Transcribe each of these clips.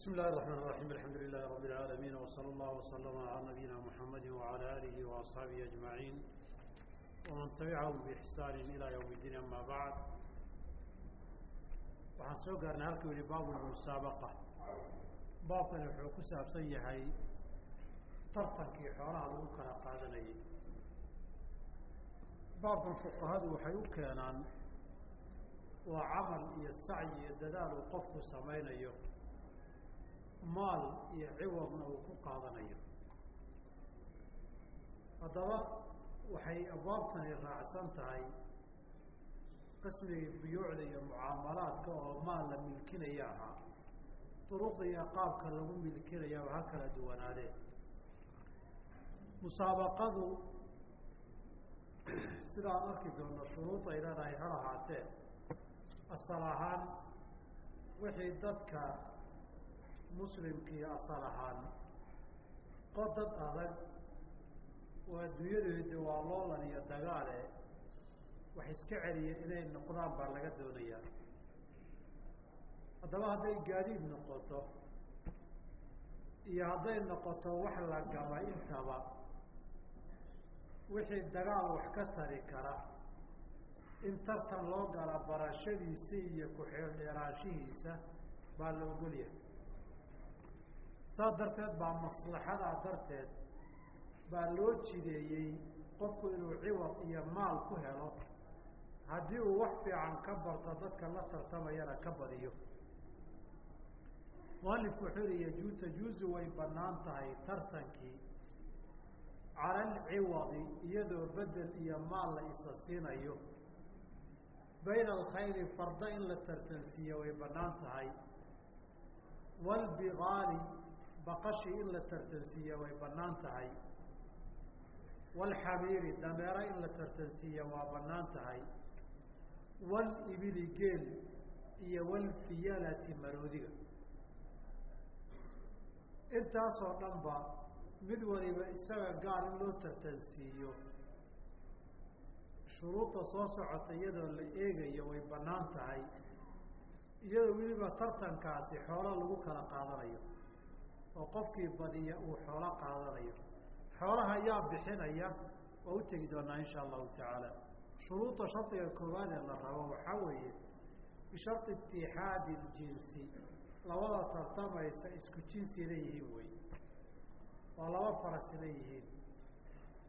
بسم الله الرحمن الرحيم الحمد لله رب العالمين وصلى الله وسلم على نبينا محمد وعلى آله وأصحابه أجمعين ومن تبعهم بإحسان إلى يوم الدين أما بعد waxaan soo gaarnay halkuu yihi baabu musaabaqa baabkani wuxuu ku saabsan yahay tartankii xoolaha lagu kala qaadanayay baabkan fuqahadu waxay u keenaan waa camal iyo sacyi iyo dadaal uu qofku samaynayo maal iyo ciwadna uu ku qaadanayo. Haddaba waxay abwaabtani raacsan tahay qismigii buyuucda iyo mucaamalaadka oo maal la milkinaya ahaa duruqda iyo qaabka lagu milkinayaaba ha kala duwanaadeen musaabaqadu sidaan arki doonno shuruud ay leedahay ha ahaatee asal ahaan wixii dadka muslimkii asal ahaan qod dad adag oo adduunyadeedi waa loolan iyo dagaale wax iska celiya inay noqdaan baa laga doonayaa haddaba hadday gaadiid noqoto iyo hadday noqoto wax la gaba intaba wixii dagaal wax ka tari kara in tartan loo gala barashadiisa iyo ku-xeel dheeraanshihiisa baa la ogolyahay saas darteed baa maslaxadaa darteed baa loo jideeyey qofku inuu ciwad iyo maal ku helo. Haddii uu wax fiican ka barto dadka la tartamayana ka badiyo. Mualifku wuxuu yihi yaju tajuuzu way bannaan tahay tartankii. Cala alciwadi iyadoo bedel iyo maal la isa siinayo. Bayna alkhayri farda in la tartansiiyo way bannaan tahay. Walbigaali baqashi in la tartansiiya way bannaan tahay. Walxamiiri dameero in la tartansiiya waa bannaan tahay. Walibili geel iyo walfiyalati maroodiga. Intaasoo dhan ba mid waliba isaga gaar in loo tartansiiyo shuruudda soo socota iyadoo la eegayo way bannaan tahay. Iyadoo weliba tartankaasi xoolo lagu kala qaadanayo oo qofkii badiya uu xoolo qaadanayo. Xoolaha yaa bixinaya waa u tegi doonaa insha allahu tacaala. Shuruudda shardiga koowaad ee la rabo waxaa weeye bishardi itixaadi ljinsi labada tartamaysa isku jinsi inay yihiin wey. Waa laba faras inay yihiin.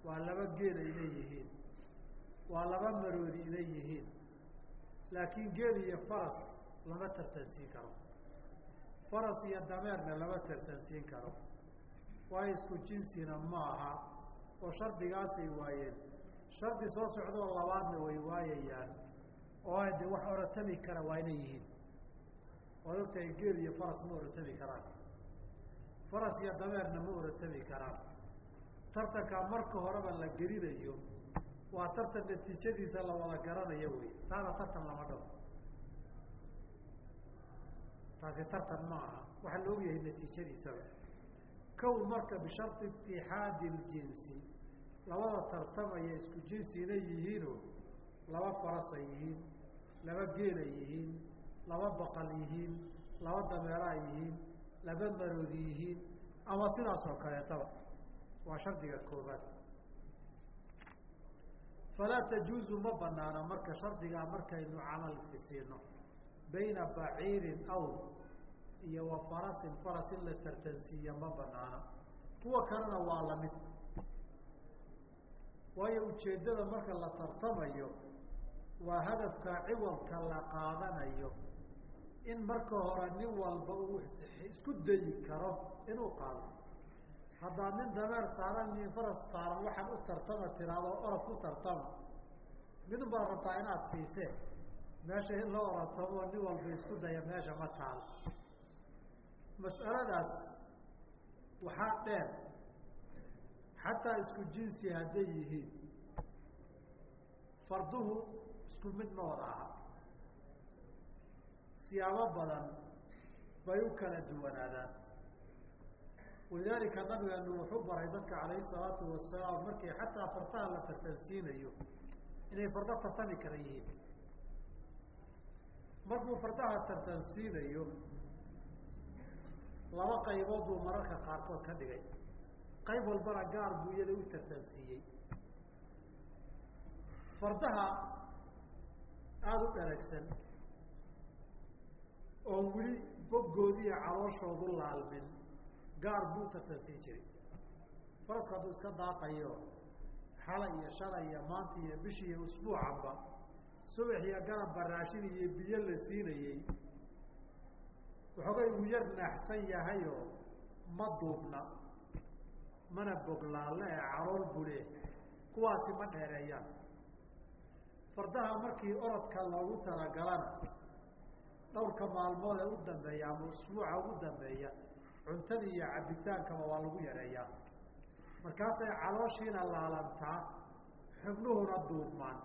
Waa laba geel ay leeyihiin waa laba maroodi inay yihiin. Laakiin geel iyo faras lama tartansiin karo faras iyo dameerna lama tartansiin karo. Waayo isku jinsina ma aha oo shardigaasay waayeen. Shardi soo socdoo labaadna way waayayaan oo de wax orotami kara waa inay yihiin. Waad ogtahay geel iyo faras ma orotami karaan. Faras iyo dameerna ma orotami karaan. Tartankaa marka horeba la gelinayo waa tartan natiijadiisa la wada garanayo wey taana tartan lama dhabo taasi tartan ma aha. Waxaa la ogyahay natiijadiisaba. Kow marka bishardi itixaadi ljinsi labada tartamaya isku jinsi inay yihiino laba farasay yihiin laba geelay yihiin laba baqal yihiin laba dameeraa yihiin laba maroodi yihiin ama sidaas oo kaleetaba. Waa shardiga koobaad falaa tajuuzu ma banaana marka shardigaa markaynu camalki siino bayna baciirin aw iyo wa farasin faras in la tartansiiya ma banaana kuwa kalena waa la mid waayo ujeeddada marka la tartamayo waa hadafka ciwadka la qaadanayo in marka hore nin walba uu isku dayi karo inuu qaado. Haddaad nin dameer saaran nin faras saaran waxaan u tartama tiraado orod ku tartama. Midun baad rabtaa inaad siiseen meesha in la oratamo nin walba isku daya meesha ma taalo mas'aladaas waxaa dheer xataa isku jinsi hadday yihiin. Farduhu isku mid ma wada aha. Siyaabo badan bay u kala duwanaadaan. Walidaalika nabigeenu wuxuu baray dadka calayhi salaatu wasalaam markii xataa fartaha la tartansiinayo inay fardo tartami kara yihiin markuu fardaha tartansiinayo laba qaybood buu mararka qaarkood ka dhigay. Qayb walbana gaar buu iyada u tartansiiyey fardaha aada u dharagsan oon weli boggoodi calooshoodu laalmin gaar buu tartansiin jiray. Farasku hadduu iska daaqayo xalay iyo shalay iyo maanta iyo bishi iyo usbuucanba subax iyo garabba raashin iyo biyo la siinayey waxoogay uu yar naaxsan yahayoo ma duubna mana boglaalle ee calool bule kuwaasi ma dheereeyaan. Fardaha markii orodka loogu talagalana dhowrka maalmood ee u dambeeya ama usbuuca ugu dambeeya cuntada iyo cabitaankaba waa lagu yareeyaa. Markaasay calooshiina laalantaa xubnuhuna duubmaan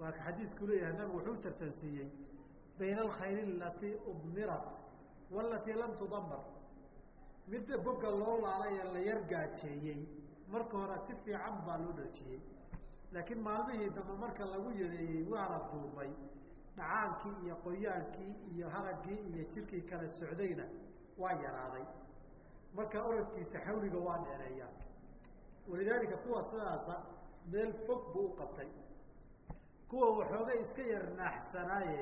waa ka xadiidku leeyahay nabigu wuxuu tartansiiyey bayna alkhayli alatii udmirat walatii lam tudamar. Midda bogga loo laalay ee la yar gaajeeyey marka hore si fiican baa loo dharjiyey laakiin maalmihii dambe marka lagu yareeyey waana duubay. Dhacaankii iyo qoyaankii iyo haraggii iyo jirkii kala socdayna waa yaraaday. Marka orodkiisa xawliga waa dheereeyaa. Walidaalika kuwa sidaasa meel fog buu u qabtay kuwa waxoogay iska yar naaxsanaaye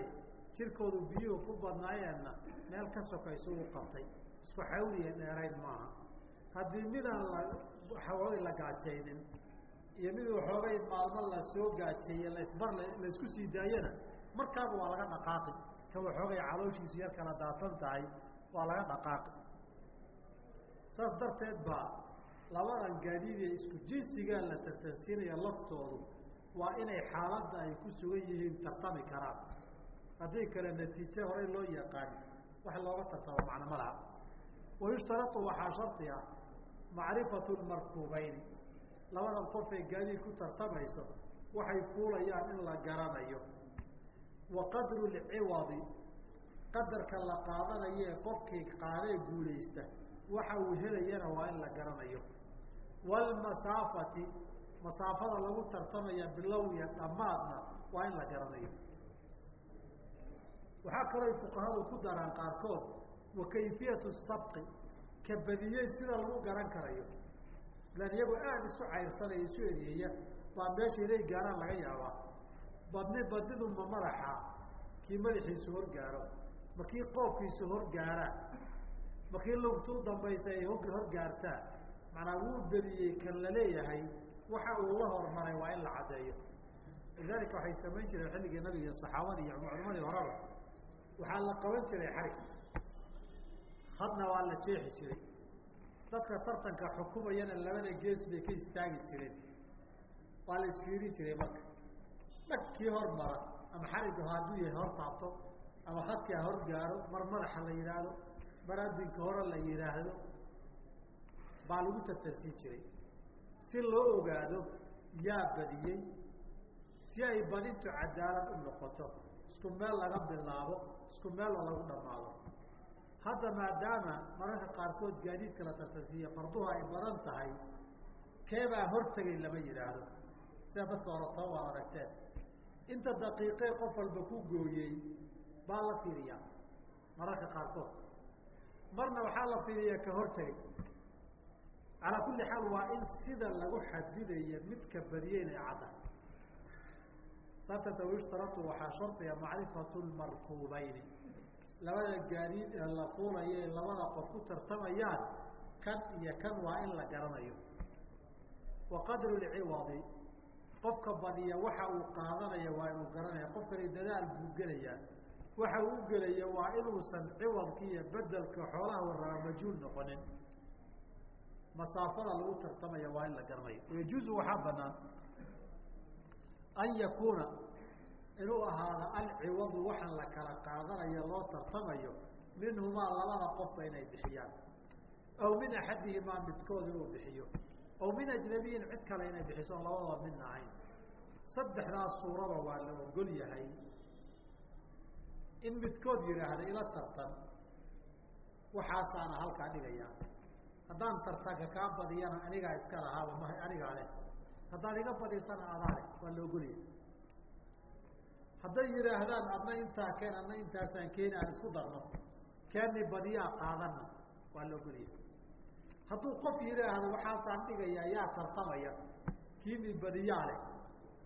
jirkoodu biyuhu ku badnaayeenna meel ka sokaysu u qabtay. Isku xawliya dheerayn maaha. Haddii midaan la waxoogay la gaajaynin iyo mid waxoogay maalmo la soo gaajeeye lasbar la isku sii daayana markaaba waa laga dhaqaaqi. Ka waxoogay calooshiisu yar kala daatan tahay waa laga dhaqaaqi. Saas darteed baa labadan gaadiidee isku jinsigaa la tartansiinaya laftoodu waa inay xaaladda ay ku sugan yihiin tartami karaan. Haddii kale natiijo horey loo yaqaani wax looga tartamo macno ma laha. Wayushtarau waxaa shardi ah macrifatu lmarkuubeyni labadan qofay gaadiid ku tartamayso waxay fuulayaan in la garanayo. Wa qadru lciwadi qadarka la qaadanayo ee qofkii qaadee guulaysta waxa uu helayana waa in la garanayo. Waalmasaafati masaafada lagu tartamaya bilow iyo dhammaadna waa in la garanayo. Waxaa kaloo fuqahadu ku daraan qaarkood wa kayfiyatu sabqi ka badiyey sida lagu garan karayo. Ilaan iyagoo aada isu cayrsanaya isu edeeya baa meesha inay gaaraan laga yaabaa. Badni badnidu ma madaxa kii madaxiisu horgaaro ma kii qoobkiisu horgaaraan ma kii lugtuu dambaysa ay horgaartaan macnaa wuu bediyey kan la leeyahay waxa uu la hormaray waa in la caddeeyo. Lidalika waxay samayn jireen xilligii nabiga saxaabadii iyo culimadii horeba. Waxaa la qaban jiray xarig. Hadna waa la jeexi jiray. Dadka tartanka xukumayana labada gees bay ka istaagi jireen. Waa la isfiirin jiray marka. Dhagkii hormara ama xariggu hadduu yahay hor taabto ama hadkii ha hor gaaro mar madaxa la yidhaahdo mar adinka hore la yidhaahdo baa lagu tartansiin jiray si loo ogaado yaa badiyey si ay badintu cadaalad u noqoto isku meel laga bilaabo isku meeloo lagu dhamaado hadda maadaama mararka qaarkood gaadiidka la tartansiiye farduhu ay badan tahay keebaa hortegay lama yidhaahdo. Sida dadka horataba waad aragteen inta daqiiqee qof walba ku gooyey baa la fiiriyaa mararka qaarkood. Marna waxaa la fiiriyaa ka hortegay calaa kulli xaal waa in sida lagu xadidayo midka badiye inay cadda. Sababta wayushtaratu waxaa shardiga macrifatu lmarkuubeyni labada gaadiid ee la fuulayo ee labada qof ku tartamayaan kan iyo kan waa in la garanayo. Wa qadru lciwadi qofka badiya waxa uu qaadanaya waa inuu garanaya qofkani dadaal buu gelayaa waxa uu gelaya waa inuusan ciwadka iyo bedelka xoolaha warraba majhuul noqonin masaafada lagu tartamaya waa in la garanayo. Yajuuzu waxaa banaan an yakuuna inuu ahaado alciwadu waxaan la kala qaadanayo loo tartamayo minhumaa labada qofba inay bixiyaan. Aw min axadihimaa midkood inuu bixiyo. Aw min ajnabiyin cid kale inay bixiso on labadaba midna ahayn. Saddexdaas suuraba waa la ogol yahay. In midkood yidhaahda ila tartan waxaasaana halkaa dhigayaa haddaan tartanka kaa badiyana anigaa iska lahaaba ma anigaa leh. Haddaad iga badisana adaa leh waa la hadday yidhaahdaan adna intaa keen adna intaasaan keeni aan isku darno. Keeni badiyaa qaadana waa la hadduu qof yidhaahdo waxaasaan dhigaya yaa tartamaya. Kii mid badiyaa leh.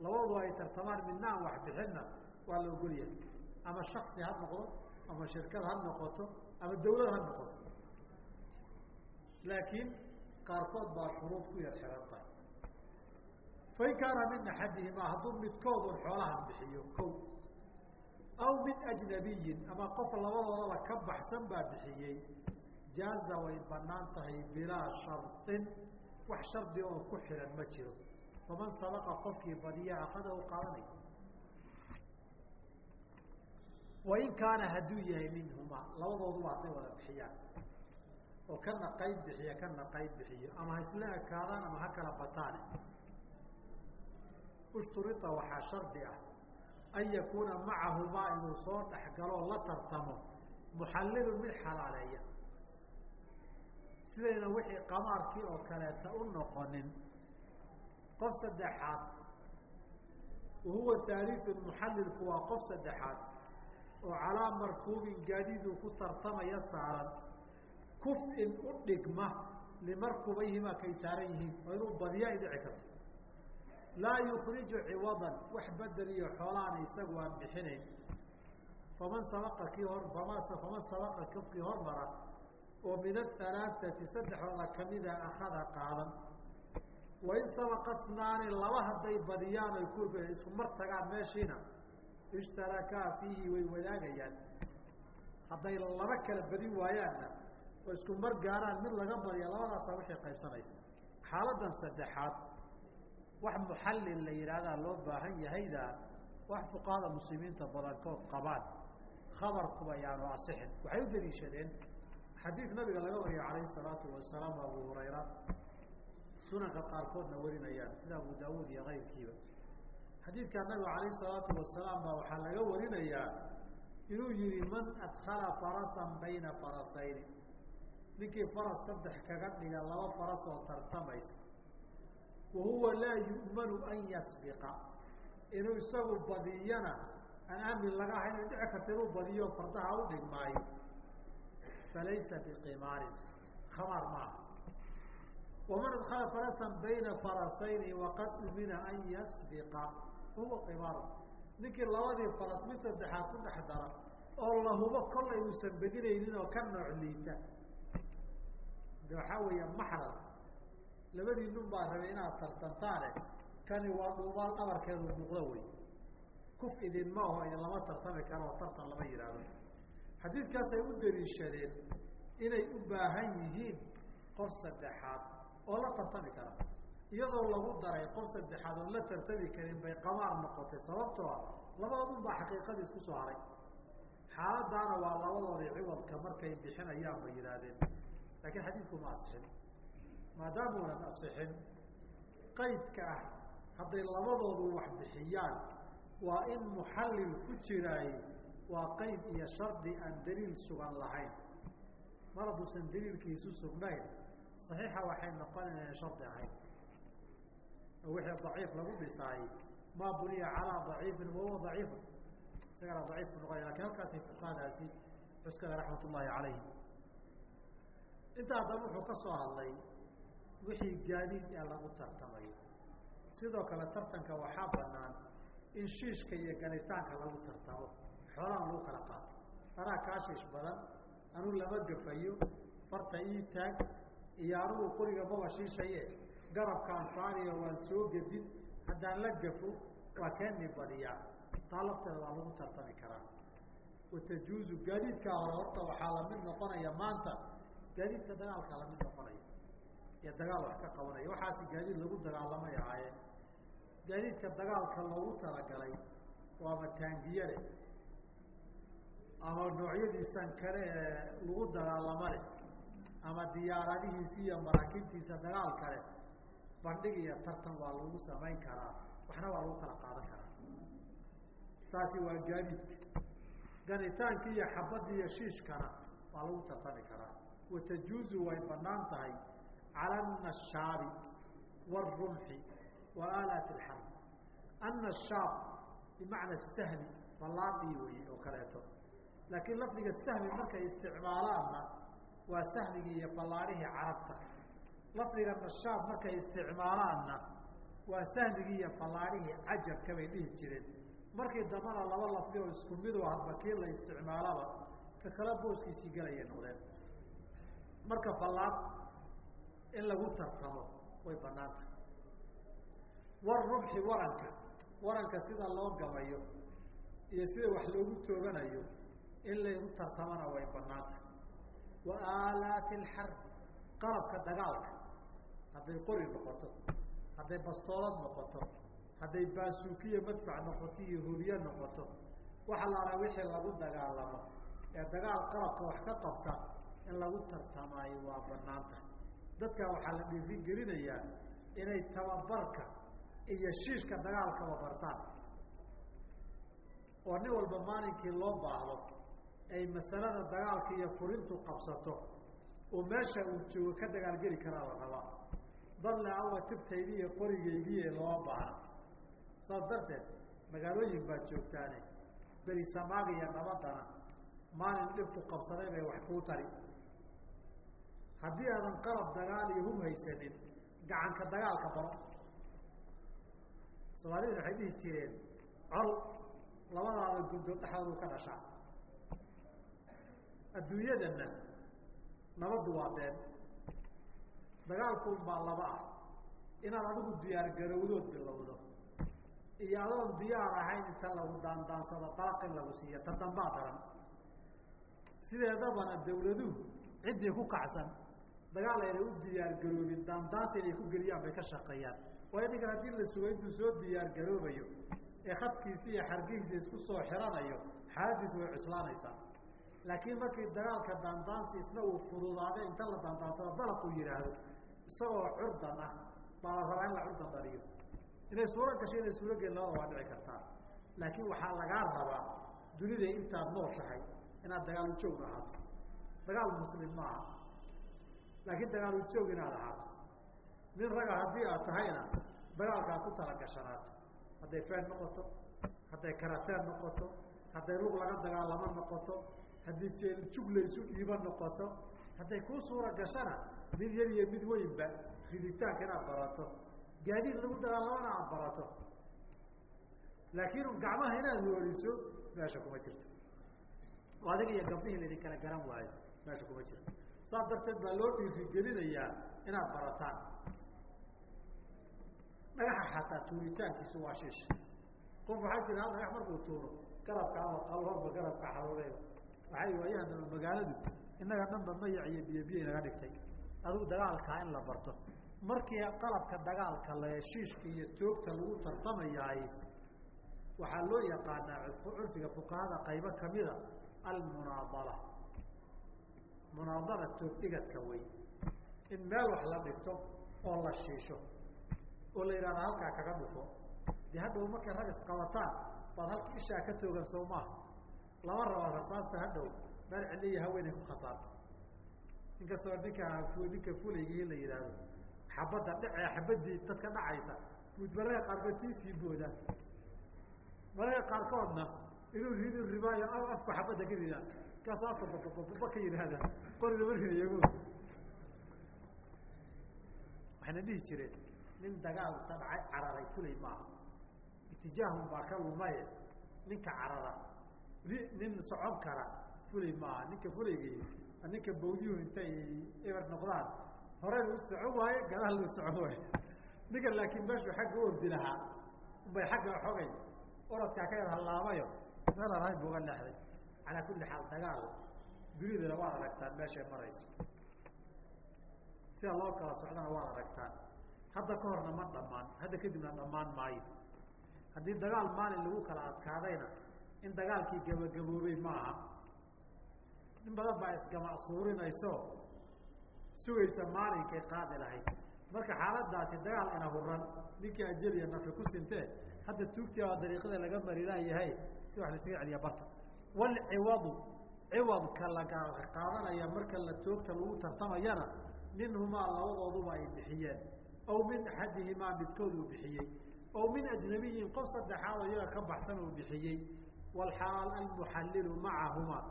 Labadu ay tartamaan midna aan wax bixinna waa la ogolyahay ama shaksi ha noqdo ama shirkad ha noqoto ama dawlad ha noqoto laakiin qaarkood baa shuruud ku yar xiran tahay. Fain kaana min axadihimaa hadduu midkoodun xoolahan bixiyo ko aw min ajnabiyin ama qof labadoodaba ka baxsan baa bixiyey jaaza way bannaan tahay bilaa sharطin wax shardi oo ku xiran ma jiro. Faman sabaqa qofkii badiya akada u qaadanay. Wain kaana hadduu yahay minhumaa labadooduba hadday wada bixiyaan oo kana qayb bixiya kana qayb bixiyo ama ha isla ekaadaan ama ha kala bataane ushturita waxaa shardi ah an yakuuna macahumaa inuu soo dhexgaloo la tartamo muxallilun mid xalaaleeya. Sidayna wixii qamaarkii oo kaleeta u noqonin qof saddexaad wahuwa haalisun muxallilku waa qof saddexaad oo calaa markuubin gaadiiduu ku tartamaya saaran kuf-in u dhigma limarkubayhima kay saaran yihiin oo inuu badiya ay dhici karto. Laa yukriju ciwadan wax bedel iyo xoolaana isagu aan bixinayn. Faman sabaqa kii hor faman sabaqa kofkii hormara oo min ahalaaثati saddexdooda kamida akada qaadan. Wain sabaqatnaani laba hadday badiyaan ay ku isku mar tagaan meeshiina ishtarakaa fiihi way wadaagayaan. Hadday laba kala badin waayaanna oo isku mar gaaraan mid laga badiya labadaasa waxay qaybsanaysa. Xaaladan saddexaad wax muxallil la yidhaahdaa loo baahan yahayda wax fuqahada muslimiinta badankood qabaan. Khabarkuba yaanu asixin. Waxay u daliishadeen xadiid nabiga laga wariyo calayhi salaatu wasalaam abu hurayra sunanka qaarkoodna warinayaan sida abu daawuud iyo kayrkiiba xadiidkaa nabiga calayhi salaatu wasalaam baa waxaa laga warinayaa inuu yihi man adkala farasan bayna farasayni ninkii faras saddex kaga dhiga laba faras oo tartamaysa. Wa huwa laa yu'manu an yasbiqa. Inuu isagu badiyana aan aamin laga ahayn ay dhici karta inuu badiyo fardaha u dhigmaayo falaysa biqimaarin. Khamaar maaha. Waman adkala farasan bayna farasayni waqad umina an yasbiqa. Huwa qimaaru ninkii labadii faras mid saddexaad ku dhex dara oo la hubo kollay uusan bedinaynin oo ka nooc liita de waxaa weeya labadii nun baa rabay inaad tartantaane. Kani waa dhuubaal dhabarkeedu muuqdo wey kuf idinma aho lama tartami karo oo tartan lama yidhaahdo xadiidkaasay u daliishadeen inay u baahan yihiin qof saddexaad oo la tartami kara iyadoo lagu daray qof saddexaad oon la tartami karin bay qamaar noqotay sababtoo ah labadoodun baa xaqiiqadii isku soo haray. Xaaladaana waa labadoodii ciwadka markay bixinayaan bay yidhaahdeen laakiin xadiidku ma asixin maadaamuunan asixin qaydka ah hadday labadoodu wax bixiyaan waa in muxallil ku jiraay waa qayd iyo shardi aan daliil sugan lahayn mar hadduusan daliilkiisu sugnayn saxiixa waxay noqonayn shardi ahayn wixii daciif lagu dhisaay maa buniya calaa daciifin wahuwa daciifun isagana daciif ku noqonaya laakiin halkaasay fuqahadaasi cuskada raxmat ullaahi calayhim intaa haddaba wuxuu ka soo hadlay wixii gaadiid ee lagu tartamayo sidoo kale tartanka waxaa banaan in shiishka iyo ganitaanka lagu tartamo. Xoolahan lagu kala qaato. Anaa kaa shiish badan anuu lama gafayo farta ii taag iyo anugu qoriga maba shiishaye. Garabkaan saariyo waan soo gedin haddaan la gafo waa keeni badiyaa. Taa lafteeda waa lagu tartami karaa. Watajuuzu gaadiidkaa hore horta waxaa la mid noqonaya maanta gaadiidka dagaalka la mid noqonaya iyo dagaal wax ka qabanaya. Waxaasi gaadiid lagu dagaalamay ahaayeen gaadiidka dagaalka loogu talagalay waa mataangiye leh ama noocyadiisan kale ee lagu dagaalamo leh ama diyaaradihiisi iyo maraakiibtiisa dagaal kale bandhig iyo tartan waa lagu samayn karaa. Waxna waa lagu kala qaadan karaa. Taasi waa gaadiidka ganitaanki iyo xabadda iyo shiishkana waa lagu tartami karaa watajuuzu way bannaan tahay cala anashaabi wاrumxi wa aalaati اlxarb annashaab bimacna sahmi ballaadhii wey oo kaleeto laakiin lafdiga sahmi markay isticmaalaanna waa sahmigii iyo ballaarihii carabta lafdiga nashaab markay isticmaalaanna waa sahmigii iyo ballaarihii cajabka bay dhihi jireen markii dambana laba lafdi oo isku midu hadba kii la isticmaalaba ka kala booskiisii gelayay noqdeen marka ballaad in lagu tartamo way bannaan tahay war rubxi waranka waranka sida loo gabayo iyo sida wax loogu tooganayo in lagu tartamana way bannaan tahay wa aalaati alxarb qalabka dagaalka. Hadday qori noqoto hadday bastoolad noqoto hadday baasuukiya madfac noqoto iyo hubiye noqoto waxa laala wixii lagu dagaalamo. Ee dagaal qalabka wax ka qabta in lagu tartamaayo waa bannaan tahay dadkaa waxaa la dhiirin gelinayaa inay tababarka iyo shiishka dagaalkaba bartaan. Oo nin walba maalinkii loo baahdo ay masalada dagaalka iyo furintu qabsato oo meesha uu joogo ka dagaalgeli karaa la rabaa dadle awa tibtaydii iyo qorigeygii loo baahna saas darteed magaalooyin baad joogtaane. Beri samaaga iyo nabadana maalin dhibku qabsaday bay wax kuu tari haddii aadan qalab dagaal iyo hub haysanin gacanka dagaalka baro soomaalida waxay dhihi jireen col labadaada guddood dhexdoodu ka dhashaa. Adduunyadana nabaddu waa been. Dagaalkuun baa laba ah. Inaad adigu diyaar garowdood bilowdo iyo adoon diyaar ahayn inta lagu daandaansado dalaq in lagu siiyo ta dambaa daran. Sideedabana dawladuhu ciddii ku kacsan dagaal aynay u diyaar garoobin daandaansi inay ku geliyaan bay ka shaqeeyaan. Waayo ninkan haddii la sugo intuu soo diyaar garoobayo ee khadkiisi iyo xargihiisa isku soo xiranayo xaaladiisu way cuslaanaysaa. Laakiin markii dagaalka daandaansi isna uu fududaade inta la daandaansado dalaq uu yidhaahdo isagoo curdan ah baa la rabaa in la curdan dhaliyo inay suuro gasho inay suurogeel labada waa dhici kartaa. Laakiin waxaa lagaa rabaa dunida intaad nooshahay inaad dagaal ujoog ahaato. Dagaal muslim maaha laakiin dagaal ujoog inaad ahaato. Nin raga haddii aad tahayna dagaalkaa ku talagashanaato hadday feen noqoto hadday karateen noqoto hadday lug laga dagaalamo noqoto haddii jeeljug laysu dhiibo noqoto hadday kuu suura gashana mid yar iyo mid weynba riditaanka inaad barato. Gaadiid lagu dagaalamana aada barato. Laakiin gacmaha inaad hooriso meesha kuma jirto. Oo adiga iyo gabdhihii laydin kala garan waayo meesha kuma jirto saas darteed baa loo dhiirigelinayaa inaad barataan. Dhagaxa xataa tuuritaankiisu waa shiish qof waxaa jira hal dhagax markuu tuuro garabka ama qalhoodba garabka xaluuleyo waxay waayahan magaaladu innaga dhanba mayac iyo biyo biyo inaga dhigtay. Adigu dagaalkaa in la barto. Markii qalabka dagaalka le shiishka iyo toogta lagu tartamayaay waxaa loo yaqaanaa curfiga fuqahada qaybo kamida almunaadala munaadala toogdhigadka wey in meel wax la dhigto oo la shiisho oo la yidhahda halkaa kaga dhufo. De hadhow markay rag isqabataan baad halka ishaa ka toogan soo maaha lama raba rasaasta hadhow meel cidli iyo haweenay ku khasaarto inkastoo ninka ninka fulaygi la yidhaahdo xabadda dhece xabadii dadka dhacaysa buud mararka qaarkood tiisii booda. Mararka qaarkoodna inuu ridu ribaayo afku xabadda ka rida kaasu afka babababa ka yidhaahda qoriga markaiyago waxayna dhihi jireen nin dagaal dabcay cararay fulay maaha itijaahun baa ka lumaye ninka carara nin socon kara fulay maaha ninka fulaygi ninka bawdiyuhu intay eber noqdaan horeyna u socon waaye gadaal lu socon waayo ninka laakiin meeshu xagga u ordi lahaa ubay xagga xogay orodkaa ka yar hallaabayo meel aan ahayn bu leexday calaa kulli xaal dagaal. Dunidana waad aragtaan meeshay marayso. Sida loo kala socdana waad aragtaan. Hadda ka horna ma dhamaan hadda kadibna dhamaan maayo. Haddii dagaal maalin lagu kala adkaadayna in dagaalkii gabagaboobey ma aha. In badan baa isgamacsuurinayso sugaysa maalinkay qaadi lahayd. Marka xaaladaasi dagaal ina huran ninkii ajeliya nafi ku sintee hadda tuugtii baa dariiqada laga marilaayahay si wax laisaga celiya barta walciwadu ciwadka laga qaadanaya marka la toogta lagu tartamayana minhumaa labadooduba ay bixiyeen. Aw min axadihimaa midkood uu bixiyey. Aw min ajnabiyin qof saddexaad iyaga ka baxsan uu bixiyey. Walxalaal almuxallilu macahumaa.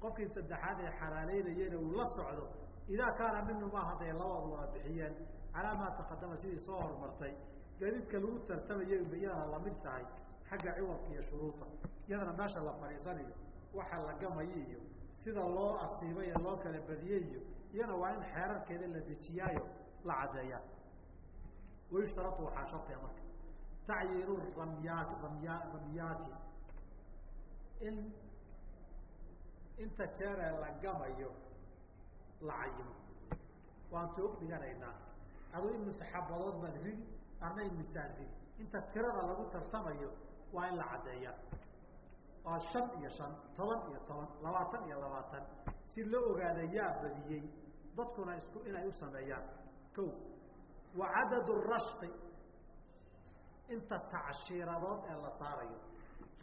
Qofkii saddexaad ee xalaaleynayena uu la socdo idaa kaana minhumaa hadday labadu wada bixiyeen calaa maa taqadama sidii soo horumartay. Gaadiidka lagu tartamayo iyadana la mid tahay xagga ciwadka iyo shuruuda iyadana meesha la fadhiisanayo waxa la gamayo iyo sida loo asiibay loo kala badiyey iyana waa in xeerarkeeda la dejiyaayo la caddeeyaa. Wayushtaratu waxaa shardiga marka. Tacyiinu ramyaat ramya ramyaati. In inta jeeree la gamayo la cayimo waan toog dhiganaynaa. Aduu imise xabadood baad ridi arna imisaan ridi inta tirada lagu tartamayo waa in la caddeeyaa waa shan iyo shan toban iyo toban labaatan iyo labaatan. Si loo ogaada yaa badiyey dadkuna isku inay u sameeyaan. Ko wa cadad rashqi inta tacshiiradood ee la saarayo.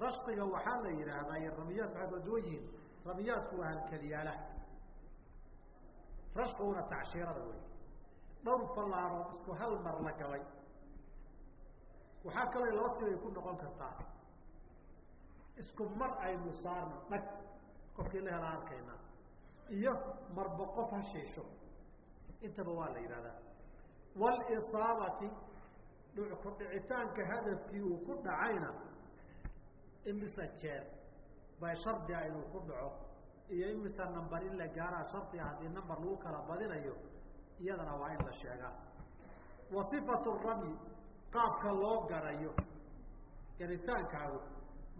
Rashqiga waxaa la yidhaahdaa iyo ramiyaadku waxay kala duwan yihiin ramiyaadku waa halkeliyaalaha rashqiguna tacshiirada wey. Dhowr fallaarood isku hal mar la galay waxaa kaloo laba sibay ku noqon kartaa isku mar aynu saarno dhag qofkii la hela arkaynaa iyo marba qof ha shiisho intaba waa la yidhahdaa walisaabati ku dhicitaanka hadafkii uu ku dhacayna imise jeer bay shardiga inuu ku dhaco iyo imise number in la gaaraa shardiga haddii number lagu kala badinayo iyadana waa in la sheegaa. Wa sifatu ramyi qaabka loo garayo garitaankaagu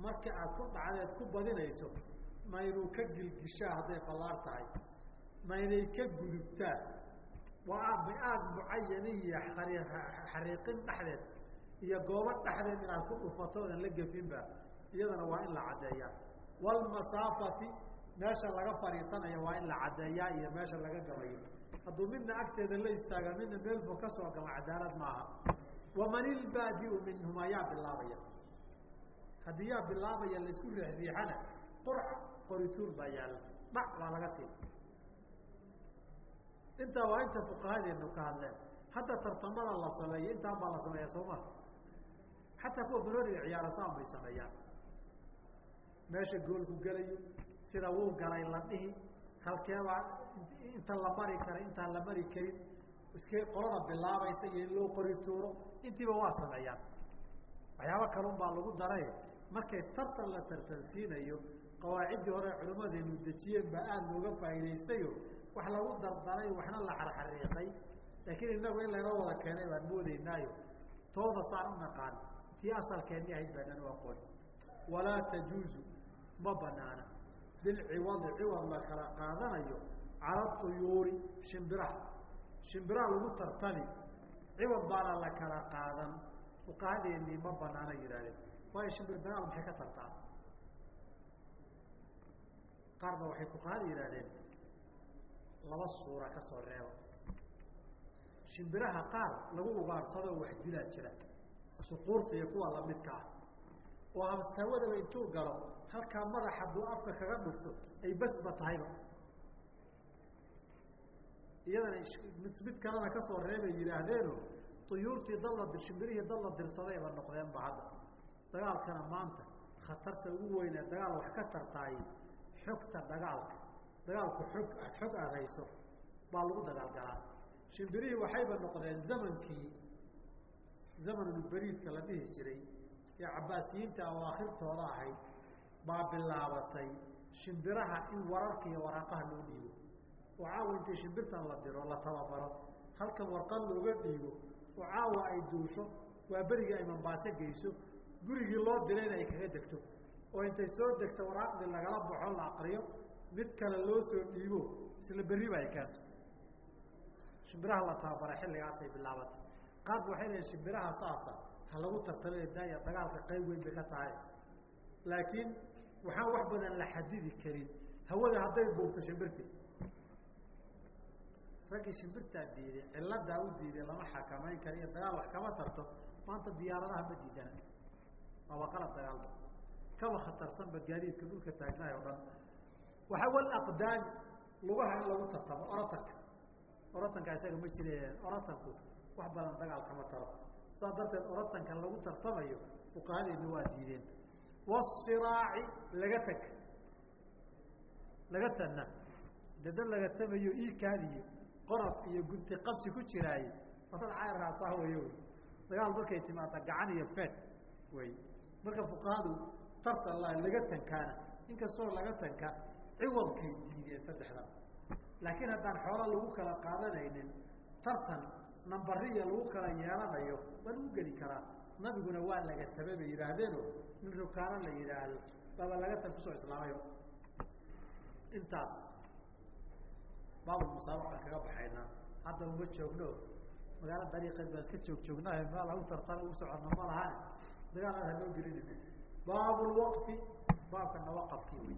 marka aad ku dhacdeed ku badinayso ma inuu ka gilgishaa hadday fallaar tahay ma inay ka gudubtaa waa mi-aad mucayanin iyo xariiqin dhexdeed iyo goobo dhexdeed inaad ku dhufato odan la gefinba iyadana waa in la caddeeyaa. Walmasaafati meesha laga fadhiisanayo waa in la caddeeyaa iyo meesha laga gamayo hadduu midna agteeda la istaaga midna meelbu ka soo gama cadaalad maaha. Waman ilbaadiu minhumaa yaa bilaabaya haddii yaa bilaabaya la isku riixriixana qurx qorituun baa yaalla. Dhac baa laga sii intaa waa inta fuqahadeenu ka hadleen. Hadda tartamada la sameeyo intaan baa la sameeya soo xataa kuwa banooniga ciyaara saan bay sameeyaan. Meesha goolku gelayo sida wuu galay la dhihi halkeebaa inta la mari kara intaan la mari karin iska qolada bilaabaysa iyo in loo qori tuuro intiiba waa sameeyaan. Waxyaaba kalun baa lagu daray markay tartan la tartansiinayo qawaaciddii hore culimmadeenu dejiyeen baa aada looga faaidaystayo wax lagu dardaray waxna la xarxariiqay. Laakiin inagu in laynoo wada keenay baan moodeynaayo tooda saan u naqaan tii asalkeeni ahayd baanaan u aqoon. Walaa tajuuzu ma banaana. Bilciwadi ciwad la kala qaadanayo cala tuyuuri shimbiraha. Shimbiraha lagu tartami ciwad baana la kala qaadan. Fuqahadeenii ma banaana yidhahdeen waayo shimbir dagaal maxay ka tartaa qaar ba waxay fuqahada yidhahdeen laba suura ka soo reeba. Shimbiraha qaar lagu ugaarsadoo wax dilaa jira suquurta iyo kuwa lamidka ah. Oo hamsawadaba intuu galo halkaa madax hadduu afka kaga dhufto ay basba tahayba. Iyadana mid kalena ka soo reebay yidhaahdeeno tuyuurtii dad la shimbirihii dad la dirsadayba noqdeenba hadda dagaalkana maanta khatarta ugu weyn ee dagaal wax ka tartaay xogta dagaalka. Dagaalku xog xog aad hayso baa lagu dagaalgalaa shimbirihii waxayba noqdeen zamankii zamanulberiidka la dhihi jiray ee cabaasiyiinta awaakhirtooda ahayd baa bilaabatay shimbiraha in wararka iyo waraaqaha loo dhiibo. Oo caawa intay shimbirtan la diro la tababaro. Halkan warqad looga dhiibo oo caawa ay duusho waa berigii ay mambaaso geyso gurigii loo dirayna ay kaga degto. Oo intay soo degto waraaqdii lagala baxo la aqriyo mid kale loo soo dhiibo isla berriba ay keento shimbiraha la tababaray xilligaasay bilaabatay qaarba waxay leeyiin shimbiraha saasa ha lagu tartama daaya dagaalka qayb weyn bay ka tahay. Laakiin waxaan wax badan la xadidi karin. Hawada hadday buugto shimbirti. Raggii shimbirtaa diiday ciladaa u diiday lama xakamayn kara iyo dagaal wax kama tarto. Maanta diyaaradaha ma diidana waaba qalab dagaalba kaba khatarsanba gaadiidka dhulka taagnaay o dhan. Waxa wal aqdaami lugaha in lagu tartamo orotanka orotanka isaga ma jire orotanku wax badan dagaal kama taro. Saas darteed orotankan lagu tartamayo fuqahadeedna waa diideen. Wasiraaci laga teg lagatanna de dad lagatamayo iikaad iyo qoraf iyo gunti qabsi ku jiraaye. Dad cayraasaa wey dagaal markay timaada gacan iyo feed wey marka fuqahadu tartan la lagatankaana inkastoo lagatanka ciwadkay diideen saddexdan laakiin haddaan xoola lagu kala qaadanaynin tartan nambariya lagu kala yeelanayo waa lagu geli karaa. Nabiguna waa lagatame bay yidhaahdeeno nin rukaano la yidhaahdo baba lagatan ku soo islaamayo. Intaas baabul musaabaqa kaga baxaynaa hadda uma joogno. Magaalo dariiqeed baan iska joog joognaayo meel lagu tartana ugu socono ma lahane dagaal aan hanoo gelinin baabulwaqfi baabkana waqafkii wey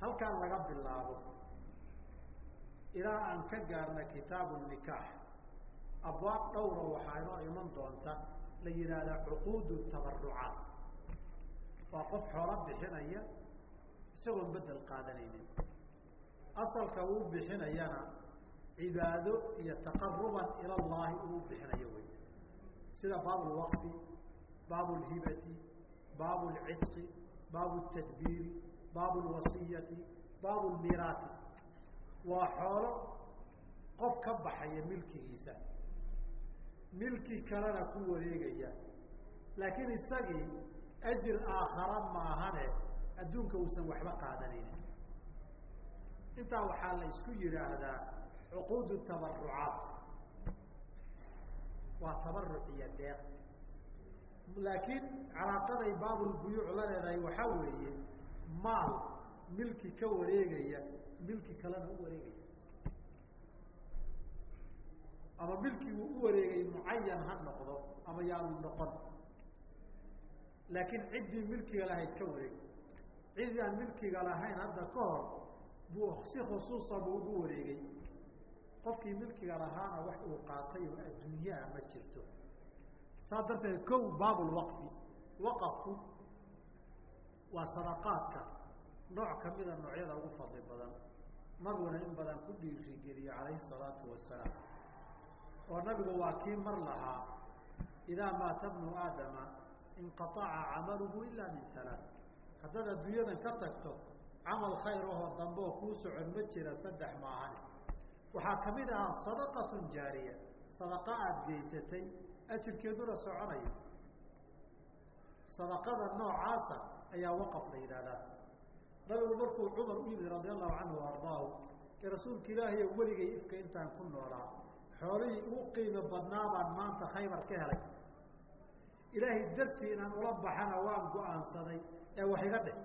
halkaan laga bilaabo ilaa aan ka gaarna kitaabu nikaax. Abwaab dhowra waxaa inoo iman doonta la yidhaahdaa cuquud tabarucaat waa qof xoolo bixinaya isagoon bedel qaadanaynin. Asalka uu bixinayana cibaado iyo taqaruban ila llahi uu bixinayo wey sida baab lwaqfi baab lhibati baab lcidqi baab tadbiiri baab lwasiyati baab lmiraati waa xoolo qof ka baxaya milkigiisa milki kalena ku wareegaya laakiin isagii ajir aakhara maahane adduunka uusan waxba qaadanaynin intaa waxaa la isku yidhaahdaa cuquud tabarucaat waa tabaruc iyo laakiin calaaqaday baabulbuyuuc la leedahay waxaa weeye maal milki ka wareegaya milki kalena u wareegaya. Ama milkigu u wareegay mucayan ha noqdo ama yaanu noqon. Laakiin ciddii milkiga lahayd ka wareeg. Ciddii aan milkiga lahayn hadda ka hor buu si khusuusa buu ugu wareegay. Qofkii milkiga lahaana wax uu qaatay oo adduunyaa ma jirto saas darteed kow baabulwaqfi waqafku waa sadaqaadka. Nooc kamida noocyada ugu fadli badan. Nabiguna in badan ku dhiirigeliyo calayhi salaatu wasalaam. Oo nabigu waa kii mar lahaa idaa maata bnu aadama inqaaca camaluhu ila min halaa haddaad adduunyadan ka tagto camal khayr ahoo dambe oo kuu socon ma jira saddex maahan. Waxaa ka mid ahaa sadaqatun jaariya. Sadaqa aada geysatay ajirkeeduna soconayo. Sadaqada noocaasa ayaa waqaf la yidhahdaa nabigu markuu cumar u yimid radia allahu canhu ardaahu rasuulka ilaahiy weligay ifka intaan ku noolaa xoolihii ugu qiimo badnaa baan maanta khaybar ka helay. Ilaahay dartii inaan ula baxana waan go'aansaday ee wax iga dheh.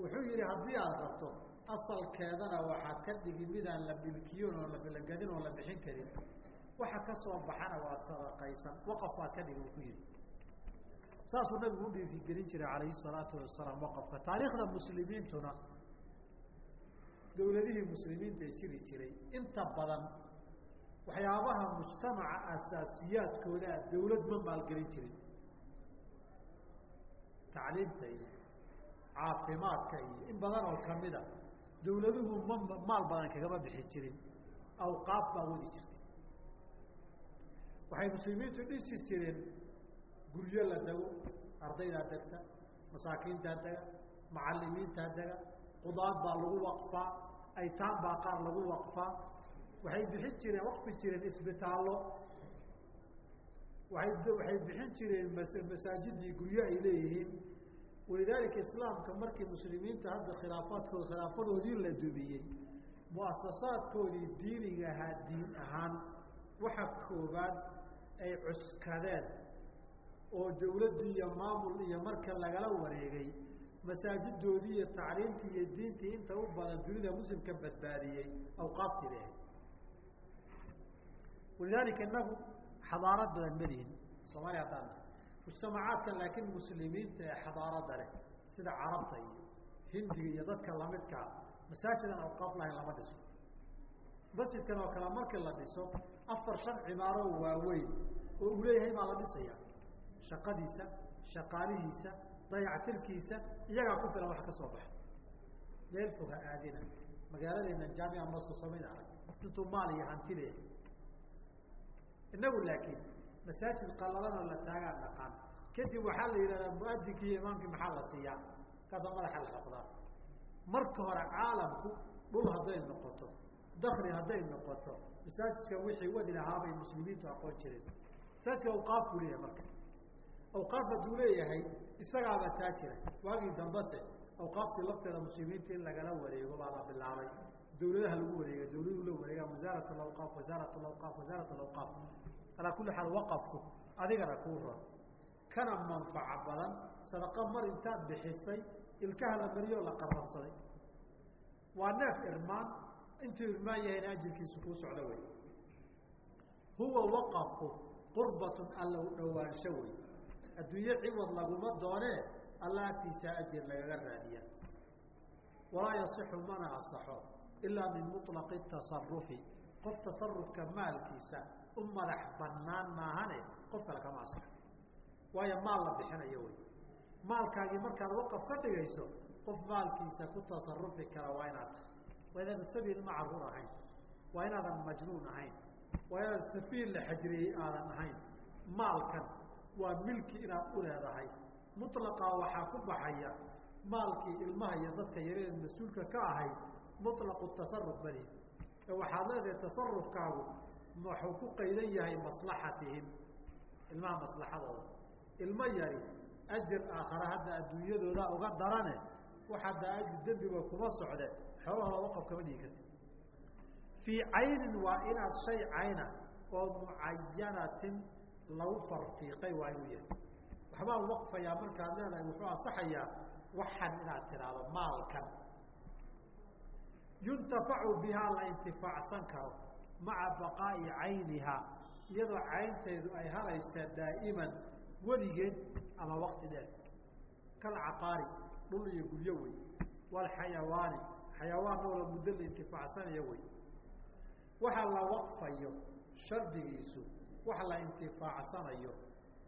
Wuxuu yihi haddii aada rabto asalkeedana waxaad ka dhigi midaan la milkiyon oo lagadin oo la bixin karin waxa ka soo baxana waad sadaqaysan waqaf baad ka dhigi ku yihi saasuu nabigu u dhiirigelin jiray calayhi salaatu wasalaam waqafka. Taariikhda muslimiintuna dawladihii muslimiinta ee jiri jiray inta badan waxyaabaha mujtamaca asaasiyaadkoodaa dawlad ma maalgelin jirin. Tacliimta iyo caafimaadka iyo in badan oo kamida dawladuhu ma maal badan kagama bixi jirin. Awqaaf baa wadi jirtay waxay muslimiintu dhisi jireen guryo la dego ardaydaa degta masaakiintaa dega macalimiintaa dega qudaad baa lagu waqfaa aytaan baa qaar lagu waqfaa waxay bixin jireen waqfi jireen isbitaallo. Waay waxay bixin jireen mas masaajidii guryo ay leeyihiin. Walidaalika islaamka markii muslimiinta hadda khilaafaadkooda khilaafadoodii la dumiyey muasasaadkoodii diiniga ahaa diin ahaan waxa koobaad ay cuskadeen oo dawladdii iyo maamul iyo marka lagala wareegay masaajidoodii iyo tacliimtii iyo diintii inta u badan dunida muslimka badbaadiyey awqaaftii lehe walidaalika inagu xadaarad badan malihin soomaaliya haddaan mujtamacaadka laakiin muslimiinta ee xadaarada leh sida carabta iyo hindiga iyo dadka lamidkaa masaajidan awqaaf lahayn lama dhiso. Masjidkan oo kale markii la dhiso afar shan cimaaroo waaweyn oo uu leeyahay baa la dhisaya. Shaqadiisa shaqaalihiisa dayactirkiisa iyagaa ku filan wax ka soo baxa. Meel fog ha aadina. Magaaladeena jaamica mosco samayn arag intuu maal iyo hanti leeyahay. Inagu laakiin masaajid qalalanoo la taagaan dhaqaan. Kadib waxaa la yidhahdaa muadinkii iyo imaamkii maxaa la siiyaa? Kaasaa madaxa la xoqdaa marka hore caalamku dhul hadday noqoto dakri hadday noqoto. Masaajidka wixii wadi lahaabay muslimiintu aqoon jireen. Masaajidka awqaaf buu leeyahay marka. Awqaaf hadduu leeyahay isagaaba taa jira. Waagii dambase awqaaftii lafteeda muslimiinta in lagala wareego baa la bilaabay. Dawladaha lagu wareega dawladuhu la wareegaa wasaarat alawqaaf wasaarat alawqaaf wasaarat alawqaaf alaa kulli xaal waqafku adigana kuu ron kana manfaco badan sadaqa mar intaad bixisay ilkaha la mariyo la qarabsaday waa neef irmaan intuu irmaan yahayna ajirkiisu kuu socdo wey. Huwa waqafku qurbatun alla u dhowaansho wey. Adduunye ciwad laguma doonee alla agtiisaa ajir lagaga raadiya. Walaa yasixu mana asaxo ilaa min muطlaqi tasarufi qof tasarufka maalkiisa u madax banaan maahane qof kale kama asaxo waayo maal la bixinayo wey. Maalkaagii markaad waqaf ka dhigayso qof maalkiisa ku tasarufi kara waa inaad tahay waa inaadan sabiil macruur ahayn waa inaadan majnuun ahayn waa inaadan safiil la xajriyey aadan ahayn maalkan waa milki inaad u leedahay muطlaqaa waxaa ku baxaya maalkii ilmaha iyo dadka yareed mas'uulka ka ahayd muطlaqu tasaruf badi ee waxaad leedahay tasarufkaagu waxuu ku qaydan yahay maslaxatihim ilmaha maslaxadooda ilmo yari ajir aakhare hadda adduunyadooda uga darane wax hadda dembiba kuma socde xoolahooda waqaf kama dhigi karti fii caynin waa inaad shay cayna oo mucayanatin lagu farfiiqay waa inuu yahay. Waxbaa waqfayaa markaad leedahay wuxuu asaxayaa waxan inaad tidhaahdo maalkan. Yuntafacu bihaa la intifaacsan karo maca baqaa'i caynihaa iyadoo cayntaydu ay haraysa daa'iman weligeed ama wakti dheer. Kalcaqaari dhul iyo guryo wey walxayawaani xayawaan noola muddo la intifaacsanayo wey. Waxa la waqfayo shardigiisu wax la intifaacsanayo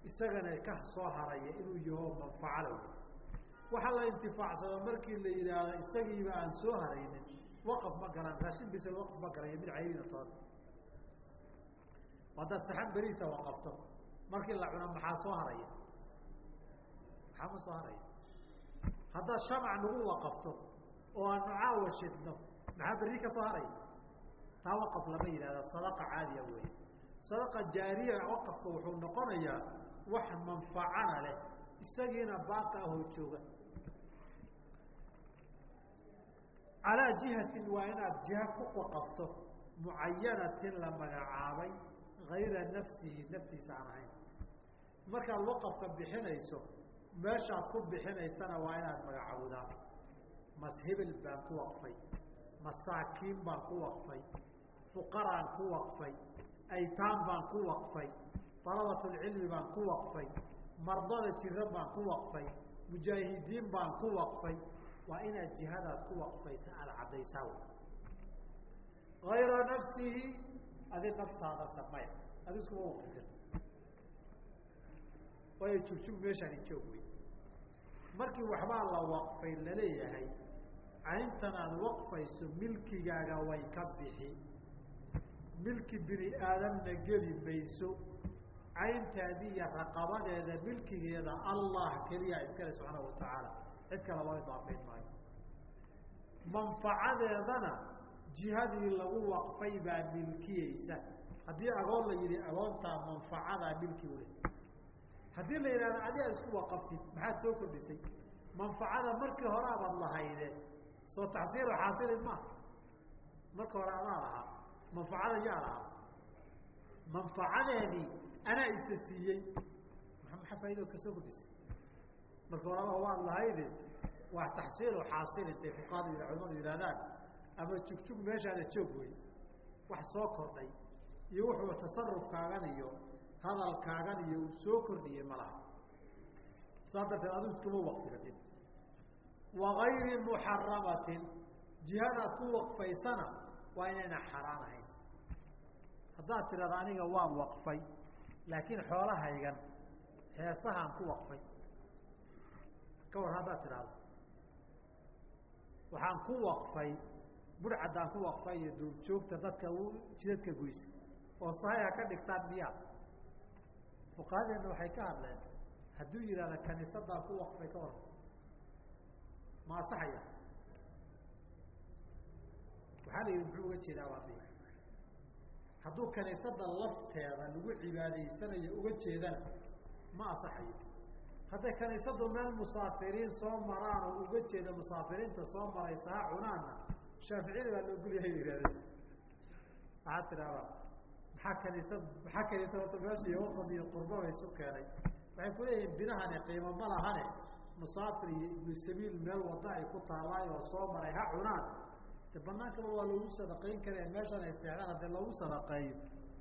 isagana ka soo haraya inuu yaho manfacala wey. Waxa la intifaacsado markii la yidhaahdo isagiiba aan soo haraynin waqaf ma galaan raashin bisa waqaf ma galayo mid cayrina toona haddaad saxan beriisa waqafto markii la cuno maxaa soo haraya? Maxaa ma soo haraya? Haddaad shamac nagu waqafto oo aanu caawa shidno. Maxaa berri ka soo haraya taa waqaf lama yidhahda sadaqa caadiya wey sadaqa jaariya waqafka wuxuu noqonayaa wax manfacana leh isagiina baaqa ahoo jooga. Calaa jihatin waa inaad jiha ku waqafto mucayanatin la magacaabay gayra nafsihi naftiisa aan ahayn. Markaad waqafka bixinayso meeshaad ku bixinaysana waa inaad magacawdaa mas hebel baan ku waqfay. Masaakiin baan ku waqfay. Fuqaraan ku waqfay. Aytaan baan ku waqfay. Dalabatulcilmi baan ku waqfay. Mardada jiran baan ku waqfay. Mujaahidiin baan ku waqfay. Waa inaad jihadaad ku waqfaysa aada caddaysaa ayra nafsihi adi naftaada samaya adi iskuma waqfi karto waayo jugjug meeshaani joog wey markii waxbaa la waqfay la leeyahay cayntan aad waqfayso milkigaaga way ka bixi. Milki bini aadamna geli mayso cayntaadi iyo raqabadeeda milkigeeda allah keliya iskale subxaana watacaala cid kale loo idaafayn maayo. Manfacadeedana jihadii lagu waqfay baa milkiyeysa. Haddii agoon la yihi agoontaa manfacadaa milki ule haddii la yidhahdo adigaa isku waqaftid maxaad soo kordhisay. Manfacada markii hore abaad lahayde soo taxsiiru xaasilin maaha marka hore adaa lahaa manfacada yaa lahaa. Manfacadeedii anaa isa siiyey. Maxaa faaida ka soo kordhisay marka hore aba waad lahayde waa taxsiilu xaasilin day fuqaadu culamadu yihahdaan ama jugjug meeshaada joog wey wax soo kordhay iyo wuxuu tasarufkaagan iyo hadalkaagan iyo uu soo kordhiyey ma laha. Saas darteed adigu iskuma waqfi kartid wagayri muxaramatin jihadaad ku waqfaysana waa inayna xaraan ahayn haddaad tidhahdo aniga waan waqfay laakiin xoolahaygan heesahaan ku waqfay. Ka war haddaad tidhahdo waxaan ku waqfay burcaddaan ku waqfay iyo duurjoogta dadka jidadka goysa oo sahaya ka dhigtaan miya fuqahadeena waxay ka hadleen hadduu yihahda kaniisadaan ku waqfay ka waran ma asaxaya waxaa la yidhi muxuu uga jeedaa baa dhihi hadduu kaniisada lafteeda lagu cibaadaysanayo uga jeedana ma asaxayo. Hadday kaniisadu meel musaafiriin soo maraan oo uga jeeda musaafiriinta soo maraysa ha cunaanna shaaficiyada baa loo gulyahay yihahdeen maxaa tidahdaa maxaa kaniisad maxaa kaniisad horta meesha iyo waqad iyo qurbaba isu keenay? Waxay ku leeyihiin binahani qiimo ma lahane musaafir iyo ibnu sabiil meel wada ay ku taalaay oo soo maray ha cunaan. De banaankaba waa loogu sadaqayn karaya meeshan ay seexdaan haddii loogu sadaqeeyo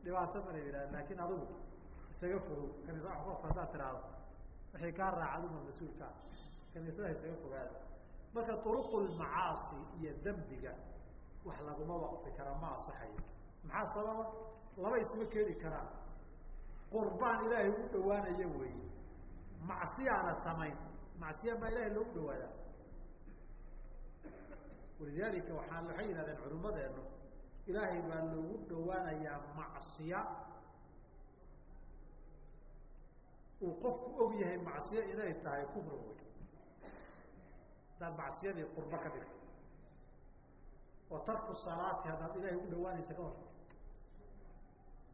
dhibaato mana yihahda laakin adigu isaga fogow kaniisa qofka haddaad tiraahdo waxay kaa raaca aduma mas'uulkaa kaniisadaha isaga fogaada marka turuqulmacaasi iyo dembiga wax laguma waqfi kara ma asaxayo maxaa sababa? Laba isma keeni karaan. Qurbaan ilaahay ugu dhawaanaya weeye. Macsiyaana samayn macsiya baa ilahay loogu dhawaadaa walidaalika waaa waxay yihahdeen culimadeenu ilaahay baa loogu dhawaanayaa macsiya. Uu qofku og yahay macsiya inay tahay kufri wey hadaad macsiyadii qurbo ka dhigto. Oo tarku salaati haddaad ilahay ugu dhawaanaysa ka hor.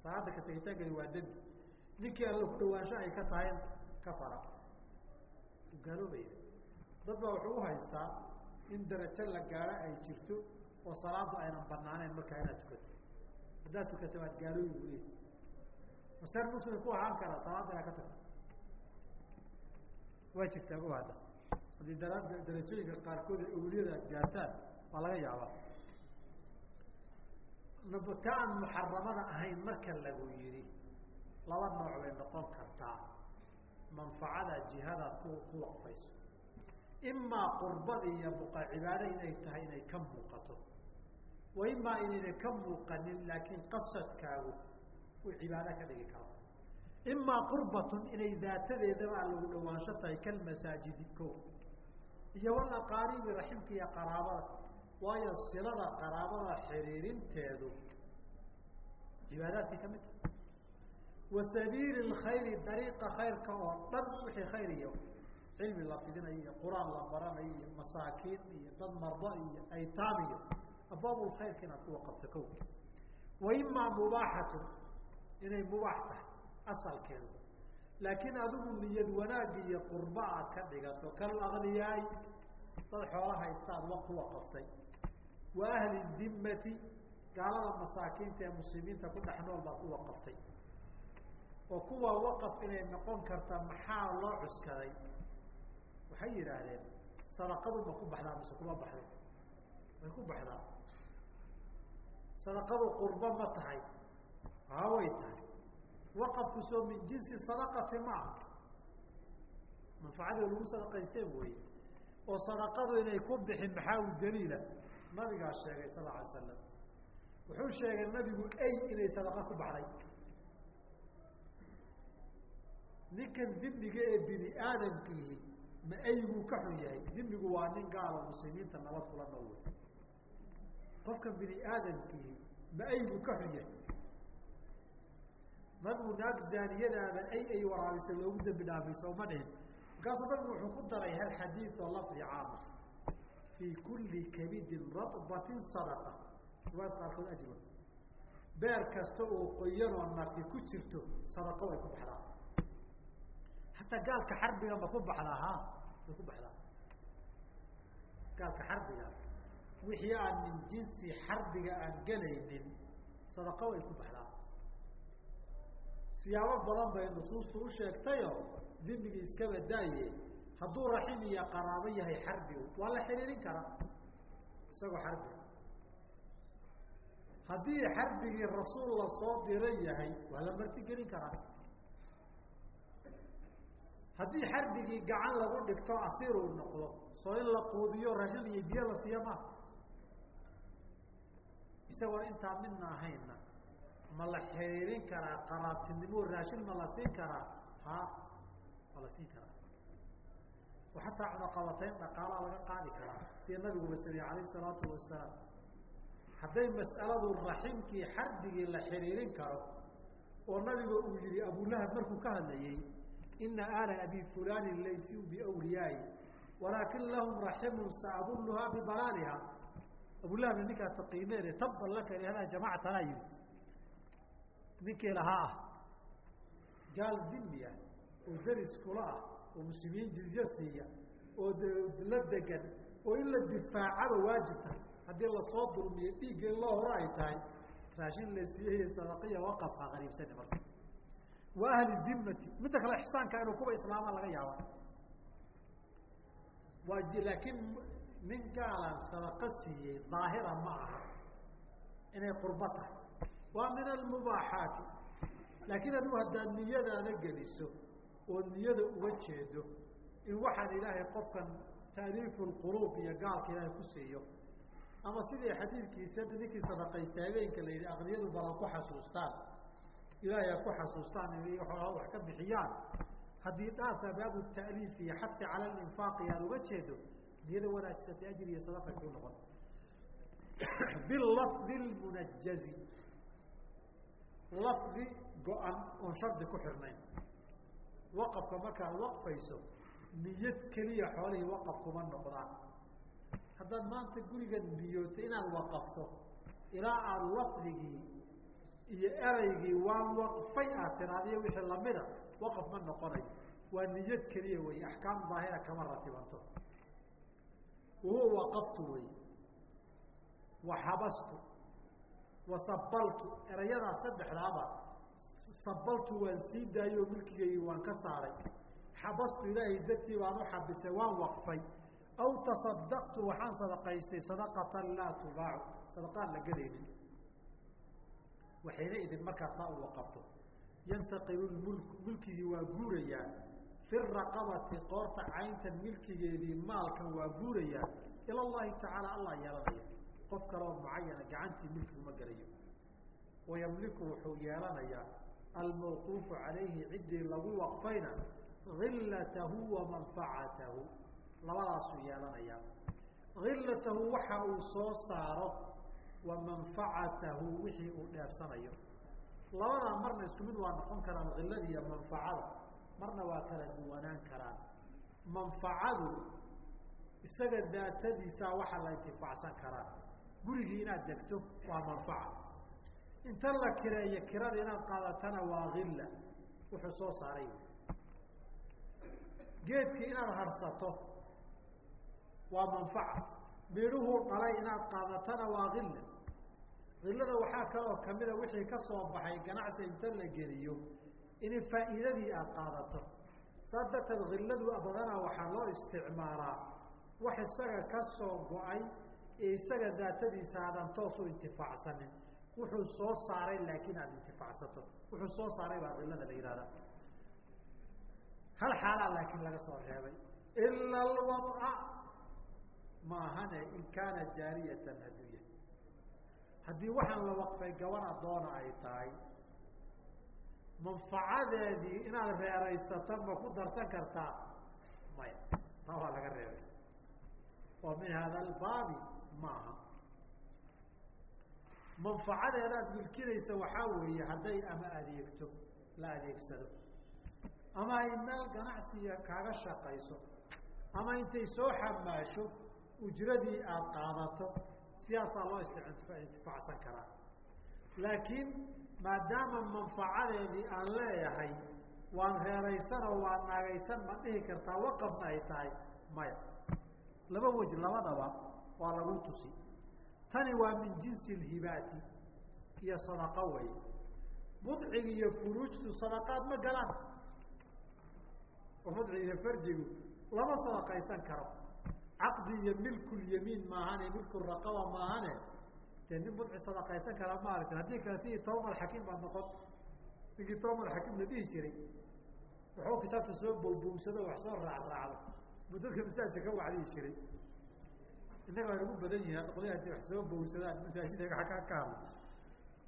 Salaada ka tegitaankani waa dembi. Ninkii alla ku dhawaansho ay ka tahay kafara gaaloobaya dad baa wuxuu uhaystaa in darajo la gaaro ay jirto oo salaadu aynan banaaneyn markaa inaad tukato. Haddaad tukata waad gaalooyi bu leey maseer muslim ku ahaan karaa salaada inaad ka tagto waa jirtaa o hadda. Haddii dara darajooyinka qaarkood awliyada aad gaartaan waa laga yaabaa. Ka aan muxaramada ahayn marka lagu yihi laba nooc bay noqon kartaa manfacada jihadaad ku waqfayso imaa qurbada iyo muqa cibaado inay tahay inay ka muuqato. Wa imaa inayna ka muuqanin laakiin qasadkaagu uu cibaado ka dhigi karo. Imaa qurbatun inay daatadeedaba a lagu dhawaansho tahay kalmasaajidi ko. Iyo walaqaaribi raximka iyo qaraabada waayo silada qaraabada xiriirinteedu cibaadaadkii ka mid tahay wa sabiili lkhayri dariiqa khayrka oo dhan wixii khayr iyo cilmi la fidinayo iyo qur'aan la baranayo iyo masaakiin iyo dad mardo iyo aytaam iyo abwaabulkhayrka inaad ku waqafto ko wa imaa mubaaxatun inay mubaax tahay asalkeedu. Laakiin adigu niyad wanaagi iyo qurba aad ka dhigato kal akniyaay dad xoola haystaad wa ku waqaftay wa ahli dimmati gaalada masaakiinta ee muslimiinta ku dhex nool baad ku waqaftay oo kuwa waqaf inay noqon karta maxaa loo cuskaday waxay yidhaahdeen sadaqadu ma ku baxdaa mise kuma baxdo? Way ku baxdaa. Sadaqadu qurbo ma tahay haa way tahay. Waqafku soo min jinsi sadaqati maaha manfacada lagu sadaqaysteen wey oo sadaqadu inay ku bixin maxaa u daliila? Nabigaa sheegay sal alay slam wuxuu sheegay nabigu ey inay sadaqa ku baxday ninkan dimmiga ee bini aadamkiihi ma eyguu ka xun yahay. Dimigu waa nin gaalo muslimiinta nabad kula wey qofkan bini aadamkiihi ma eyguu ka xun yahay. Nabigu naag zaaniyadaadan ay ay waraabisa loogu dambi dhaafayso uma dhihin. Markaasuu nabigu wuxuu ku daray hal xadiid oo lafdi caama fii kulli kabidin radbatin sadaqa. Riwaayad qaarkood ajwa beer kasta oo qoyanoo nafi ku jirto sadaqo way ku baxdaa hataa gaalka xarbiga ma ku baxdaa ha way ku baxdaa. Gaalka xarbiga wixii aan min jinsi xarbiga aan gelaynin sadaqo way ku baxdaa. Siyaabo badan bay nusuustu u sheegtayo dimigii iskaba daaye hadduu raxim iyo qaraabo yahay xarbigu waa la xiriirin karaa isagoo xarbiga haddii xarbigii rasuul la soo diran yahay waa la martigelin karaa haddii xarbigii gacan lagu dhigto asiir uu noqdo soo in la quudiyo rashin iyo biyo la siiya ma isagoon intaa midna ahayna. Ma la xiriirin karaa qaraabtinimo raashin ma la siin karaa? Ha ma la siin karaa. Oo cunaqabatayn dhaqaalaa laga qaadi karaa. Sida nabiguba sameyey alayh isalaatu wasalaam hadday mas'aladu raximkii xarbigii la xiriirin karo oo nabiga uu yihi abulahab markuu ka hadlayey ina ala abi fulani laysuu biwliyaai walaakin lahum raximun saadulluhaa bibalaaliha abulahabna ninkaa taqiimeene tabban laka ilahdaa jamaacatanaa yihi ninkii lahaa ah gaal dimi ah oo deris kula ah oo muslimiin jizye siiya oo la degan oo in la difaacaba waajib tahay haddii la soo dulmiyo dhiigga in loo horo ay tahay raashin la siiyey waqafka qariibsani marka wa ahli dimati midda kale ixsaanka inuu kuwa islaamaa laga yaaba laakiin nin gaalan sadaqo siiyey daahira ma aha inay qurbo tahay. Waa min almubaaxaati. Laakiin adigu haddaad niyadaada geliso oo niyada uga jeedo in waxaan ilaahay qofkan taaliifu lquluub iyo gaalka ilaahay ku siiyo ama sidii xadiidkiisa ninkii sadaqaysta habeenka la yidhi aqniyadu balan ku xasuustaan ilaahay ha ku xasuustaan inay xoolaa wax ka bixiyaan. Haddii dhaasa baabu taaliif iyo xasi cala linfaaqi aad uga jeedo niyada wanaagsatay ajir iyo sadaqa kuu noqon. Bilafdi lmunajazi lafdi go-an oon shardi ku xirnayn. Waqafka markaad waqfayso niyad keliya xoolihii waqaf kuma noqdaan. Haddaad maanta guriga niyootay inaad waqafto ilaa aada lafdigii iyo eraygii waan waqfay aad tiraadiyo wixii lamida waqaf ma noqonayo waa niyad keliya wey axkaam daahira kama ratibanto. Wahuwa waqaftu wey wa xabastu. Wa sabaltu erayadaa saddexdaaba sabaltu waan sii daayoo milkigaygii waan ka saaray. Xabastu ilaahay dartii baan u xabisay waan waqfay. Aw tasadaqtu waxaan sadaqaystay sadaqatan laa tubaacu. Sadaqaan la gadaynin waxayna idin markaa saa u waqafto yantaqilu lmulku milkigii waa guurayaa fi raqabati qoorta cayntan milkigeedii maalkan waa guurayaa ila llahi tacaala allah yeelanaya. Qof kaleoo mucayana gacantii milkiguma gelayo wayamliku wuxuu yeelanayaa almawquufu calayhi ciddii lagu waqfayna. Illatahu wa manfacatahu. Labadaasuu yeelanayaa illatahu waxa uu soo saaro wa manfacatahu wixii uu dheebsanayo labadaa marna isku mid waa noqon karaan ilada iyo manfacada marna waa kala duwanaan karaan. Manfacadu isaga daatadiisaa waxaa la intifaacsan karaa. Gurigii inaad degto waa manfaca. Inta la kireeyo kirada inaad qaadatana waa illa wuxuu soo saaray. Geedkii inaad harsato waa manfaca. Midhuhuu dhalay inaad qaadatana waa illa illada waxaa kaloo kamida wixii ka soo baxay ganacsi inta la geliyo in faa'iidadii aad qaadato. Saas darteed illadu badanaa waxaa loo isticmaalaa wax isaga ka soo go'ay ee isaga daatadiisa aadan toos u intifaacsanin. Wuxuu soo saaray laakiin aada intifaacsato. Wuxuu soo saaray baa illada la yihahda hal xaalaa laakiin laga soo reebay. Ila alwadca maahane in kaana jaariyatan haddii waxaan la waqfay gaban adoona ay tahay manfacadeedii inaad reeraysato ma ku darsan kartaa? Maya taa waa laga reebay. Oo min hada albaabi maaha. Manfacadeedaad milkinaysa waxaa weeye hadday ama adeegto la adeegsado. Ama ay meel ganacsiga kaaga shaqayso ama intay soo xamaasho ujradii aada qaadato sidaasaa loo istintifaacsan karaa. Laakiin maadaama manfacadeedii aan leeyahay waan reeraysan oo waan naagaysan ma dhihi kartaa waqafna ay tahay maya. Laba wej labadaba waa lagu tusi. Tani waa min jinsi lhibaati iyo sadaqo wey. Budcigi iyo furuujtu sadaqaad ma galaan. Oo iyo farjigu lama sadaqaysan karo caqdi iyo milkulyamiin maahane milkuraqaba maahane. Dee nin budci sadaqaysan karaa ma aragtin haddii kale sidii tobamal xakiim baa noqon. Ninkii tobamal xakiim la dhihi jiray wuxuu kitaabta soo bowbowsado wax soo raacraacdo. Mu dadka masaajidka ka wacdihi jiray. Innaga waa nagu badan hadda qolyaha intay wax soo bowsadaan masaajidka aka ka hadla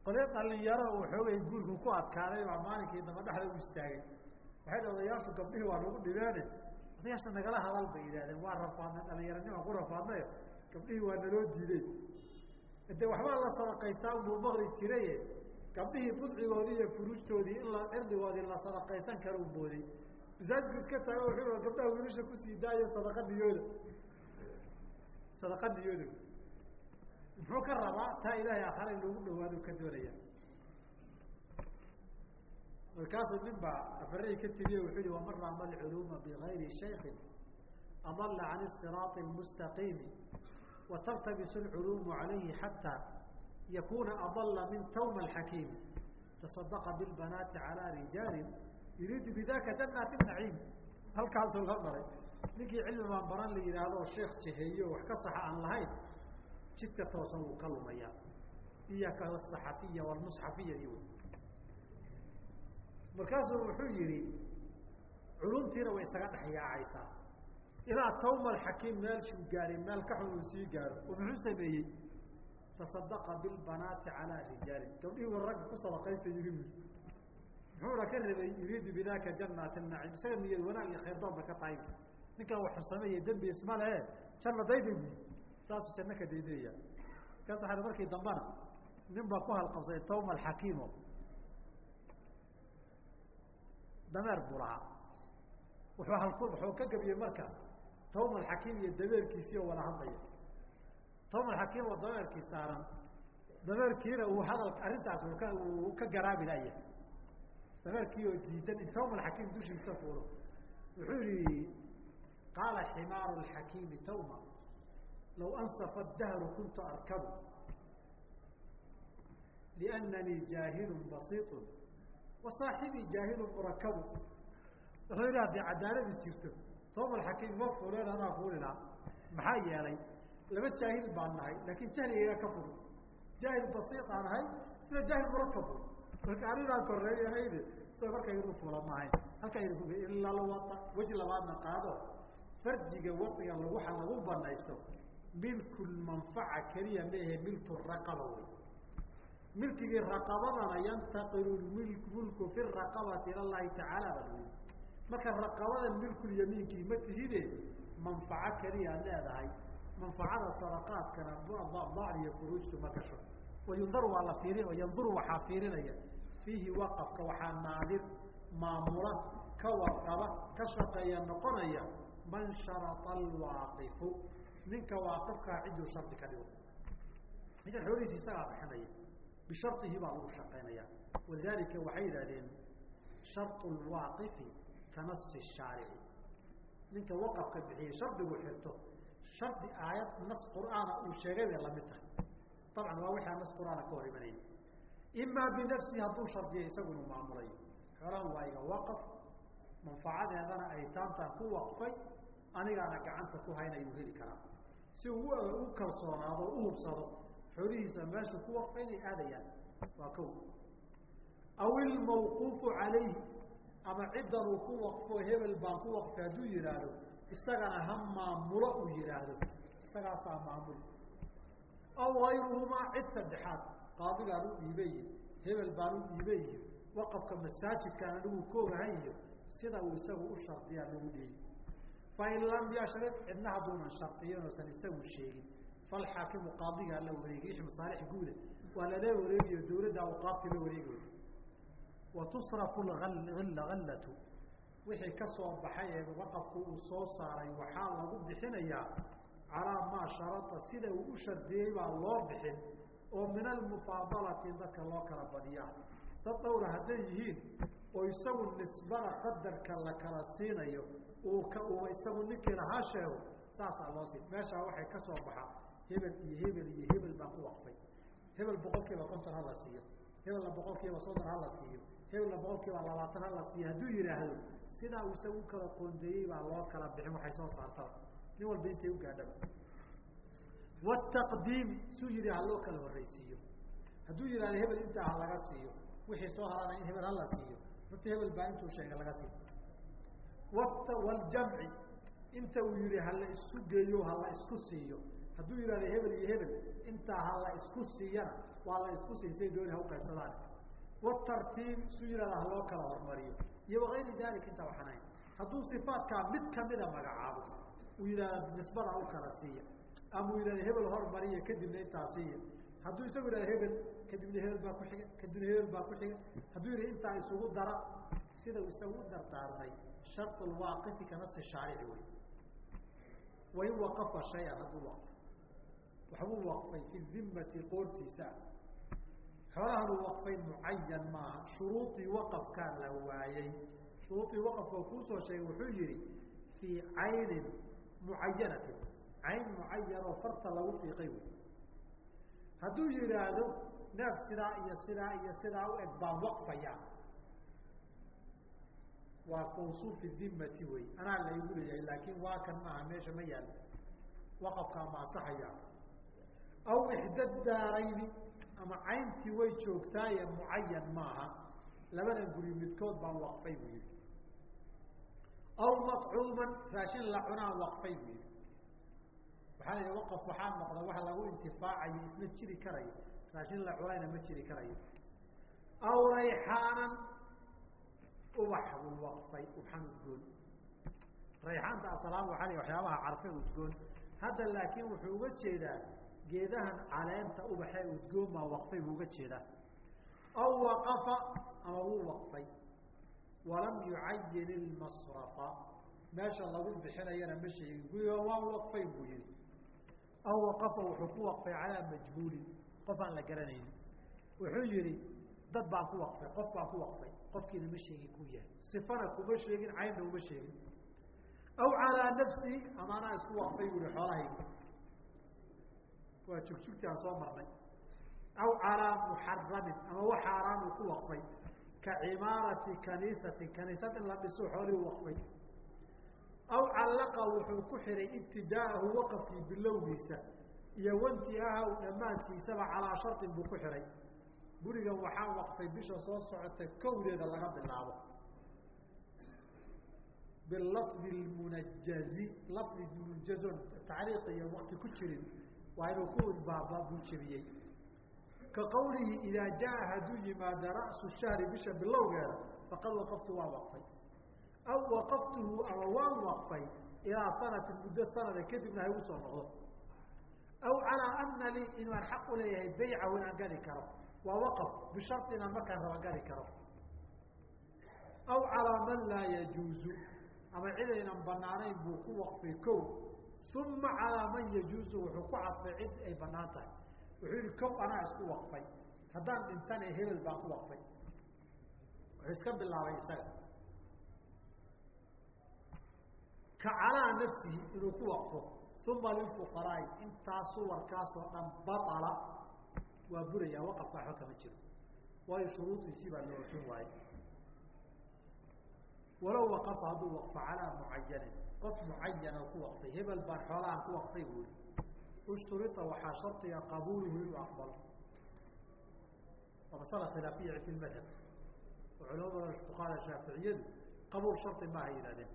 qolya dhalinyaro waxoogay guurku ku adkaaday baa maalinkii daba dhexda u istaagay. Waxay odayaashu gabdhihii waa nagu dhibeene odayaasha nagala hadal bay yidhahdeen waa rafaadnay dhalinyaranima ku rafaadnayo. Gabdhihii waa naloo diiday. De waxbaa la sadaqaystaa unbuu maqli jiraye gabdhihii budcigoodii iyo furuujtoodii in la cirdigoodii la sadaqaysan kara u mooday masaajidku iska taago wuxuu gabdhaha wiilasha ku sii daayo sadaqa niyooda muxuu ka rabaa? Taa ilaahay akhara in loogu dhawaado ka doonaya markaasuu nin baa afarihii ka tegiye wuxuu yihi waman raama alculuuma bigayri shaykhin adalla can isiraati almustaqiimi wa tartabisu alculuumu calayhi xataa yakuuna adalla min tawma alxakiimi tasadaqa bilbanaati calaa rijaalin yuriidu bidaka janaati naciim. Halkaasuu la maray ninkii cilmi baan baran la yidhaahdo sheekh jiheeyo wax ka saxa aan lahayn jidka toosan wuu ka lumayaa. Iyo kasaxafiya walmusxafiya iyo markaasuu wuxuu yihi culumtiina way isaga dhex yaacaysaa ilaa tawma alxakiim meelshuu gaaray meel ka xun uu sii gaaro. Muxuu sameeyey tasadaqa bilbanaati calaa rijaalin gabdhihii war ragga ku sadaqaysta yiri wi muxuuna ka rabay yuriidu bidaka janaati naciim. Isaga niyad wanaag iyo khayrdoon bay ka tahay. Ninkan waxu sameeye dembi isma lehe janna dayday bu saasuu janno ka daydaya markaas waa markii dambana nin ku halqabsaday tawma alxakiimo dameer buu lahaa. Wuxuu ka gabiyey marka tawma alxakiim iyo dameerkiisii oo wada hadlaya. Tawma alxakiim oo dameerkii saaran dameerkiina uu hadal arrintaas uu ka garaabi laya dameerkii oo diidan in tawma alxakiim dushiisa fuulo. Wuxuu yihi qaala ximaaru alxakiimi tawma law ansafa dahru kuntu arkabu liannanii jaahilun basiitu wa saaxibii jaahilun murakabu. Wuxuu yihi haddii cadaaladii jirto tawma alxakiim ma fuuleen anaa fuuli lahaa maxaa yeelay laba jaahil baan nahay laakin jahligayga ka fudud jaahil basiit aan ahay sida jaahil murakabo marka arinaan koreey ahayde sida markaynu fuula maahayn halkaynu ku ila lwaa weji labaadna qaado. Farjiga wadiga waxa lagu banaysto milku manfaca keliya maehe milku raqaba wey milkigii raqabadana yantaqilu mulku fi raqabati ila llahi tacaala baa layi marka raqabada milkulyamiinkii ma tihide manfaco keliya ad leedahay. Manfacada sadaqaadkana dacd iyo furuujtu ma gasho. Wayundaru waa la fiiri yanduru waxaa fiirinaya. Fiihi waqafka waxaa naadir maamula ka warqaba ka shaqeeya noqonaya man sharata alwaaqifu. Ninka waaqifkaa cidduu shardi ka dhigo. Ninkan xoolihiisi isagaa bixinaya bisharihi baa lagu shaqaynaya walidalika waxay yidhahdeen sharطu lwaaqifi kanasi shaarici ninka waqafka bixiyey shardigu xirto shardi aayad nas qur'aana uu sheegay bay la mid tahay dabcan waa wixii aan nas qur'aana ka hor imanayni imaa binafsihi hadduu shardiya isagunu maamulayo xoolahan waa iga waqaf manfacadeedana ay taantaan ku waqfay anigaana gacanta ku haynayuu heli karaa si uu u kalsoonaado u hubsado xoolihiisa meeshu ku waqfa inay aadayaan waa ko aw ilmawquufu calayhi ama ciddan uu ku waqfo hebel baan ku waqfay hadduu yihaahdo isagana ha maamulo uu yihaahdo isagaasaa maamul. Aw ayruhumaa cid saddexaad qaadigaan u dhiibay hebel baan u dhiibay iyo waqafka masaajidkaan anigu koogahan iyo sida uu isagu u shardiyaa lagu dhiibi fain lam yashrid cidna hadduunan shardiyin oosan isagu sheegin falxaakimu qaadigaa la wareegi wixii masaalix guuda waa lala wareegiyo dawladda awqaabti la wareegayo wa tusrafu allatu wixii ka soo baxay ee waqafku uu soo saaray waxaa lagu bixinayaa calaa maa sharada sida uu u shardiyey baa loo bixin oo min almufaadalati dadka loo kala badiyaa. Dad dhowra hadday yihiin oo isagu nisbada qadarka la kala siinayo uu isagu ninkii lahaa sheego saasaa loo siin. Meeshaa waxay ka soo baxa hebel iyo hebel iyo hebel baan ku waqfay hebel boqol kiiba konton hala siiyo. Hebelna boqol kiiba soddon hala siiyo. Hebelna boqol kiiba labaatan hala siiyo. Hadduu yihaahdo sidaa uu u kala qoondeeyey baa loo kala bixin waxay soo saartaba. Nin walba intay u gaadhaba. Wataqdiimi suu yihi ha loo kala horreysiiyo hadduu yihahdo hebel intaa ha laga siiyo wixii soo harana in hebel hala siiyo horta hebel baa intuu sheegay laga siiyo. Waljamci inta uu yihi hala isku geeyo hala isku siiyo hadduu yihahdo hebel iyo hebel intaa hala isku siiyana waa la isku siiy say dooni ha uqaybsadaan watartiib suu yihahda ha loo kala hormariyo. Iyo wakayri dalik intaa waxaan ahayn hadduu sifaatkaa mid kamida magacaabo uu yihahda nisbada u kala siiya ama yihahda hebel hormariya kadibna intaa siiya. Hadduu isagu yihahda hebel kadibna hebel baa ku xiga kadibna hebel baa ku xiga. Hadduu yihi intaa isugu dara sida uu isagu u dardaarmay kanasi shaarici wey wain waqafa shayan hadduu waxbuu waqfay fi dimati qoortiisa xoolahanuu waqfay mucayan maaha shuruudii waqafkaa la waayey shuruudii waqafka kuusoo sheegay wuxuu yihi fii caynin mucayanatin cayn mucayan oo farta lagu fiiqay wey hadduu yihaahdo neef sidaa iyo sidaa iyo sidaa u eg baan waqfaya waa mawsuufi dimati wey anaa laygu leeyahay laakin waa kan maaha meesha ma yaal. Waqafkaa ma asaxaya aw ixda daarayni ama cayntii way joogtaaye mucayan maaha. Labadan guri midkood baan waqfay buu yihi aw maطcuuman raashin la cunaan waqfay buu yihi waxaa la waqaf waxaa noqda wax lagu intifaacayo isna jiri karayo. Raashin la cunayna ma jiri karayo. Aw rayxaanan ubax buu waqfay ubxan udgoon. Rayxaanta asalaam waaa l waxyaabaha carfe udgoon. Hadda laakiin wuxuu uga jeedaa geedahan caleenta ubaxee udgoon baa waqfay buu uga jeedaa. Aw waqafa ama wuu waqfay. Walam yucayin ilmasrafa meesha lagu bixinayana ma sheegin. Guriga waa waqfay buu yihi aw waqafa wuxuu ku waqfay calaa majhuulin qof aan la garanaynin. Wuxuu yihi dad baan ku waqfay. Qof baan ku waqfay. Qofkiina ma sheegin ku yahay. Sifana kuma sheegin caynna uma sheegin. Aw calaa nafsi ama isku waqfay buu yihi xoolahayga waa jugjugti aan soo marnay. Aw calaa muxaramin ama wax xaaraan uu ku waqfay. Ka cimaarati kaniisatin kaniisad in la dhiso xoolihii u waqfay. Aw callaqa wuxuu ku xihay ibtidaa'ahu waqafkii bilowgiisa iyo wantiahahu dhammaantiisaba calaa sharطin buu ku xihay gurigan waxaa waqfay bisha soo socota kowdeeda laga bilaabo. Bilafdi lmunajazi lafdi munajazon tacriiq iyo wakti ku jirin waa inuu ku baaba buu jebiyey. Ka qawlihi idaa jaa hadduu yimaada ra'su shahri bisha bilowgeeda faqad waqaftu waa waqfay. Aw waqaftuhu ama waan waqfay ilaa sanatin muddo sanada kadibna igu soo noqdo. Aw calaa ana lii inaan xaq u leeyahay baycahu inaan gadi karo. Waa waqf bishari inaan markaan raba gadi karo. Aw calaa man laa yajuuzu ama cidaynan banaanayn buu ku waqfay ko uma calaa man yajuuzu wuxuu ku cadfay cid ay bannaan tahay wuxuu yihi kow anaa isku waqfay haddaan dhintana hebel baan ku waqfay wuxuu iska bilaabay isaga ka calaa nafsihi inuu ku waqfo uma lilfuqaraai intaa suwarkaasoo dhan baala waa buraya waqafka waxba kama jiro waayo shuruudiisii baa la oofin waaye walow waqafa hadduu waqfo calaa mucayanin qof mucayana ku waqfay hebel baan xoolahaan ku waqfay buu yihi ushturita waxaa shardiga qabuuluhu inuu aqbalo waa masala khilaafiya fi madhab. Oo culamada fuqaada shaaficiyadu qabuul shardi maaha yihahdeen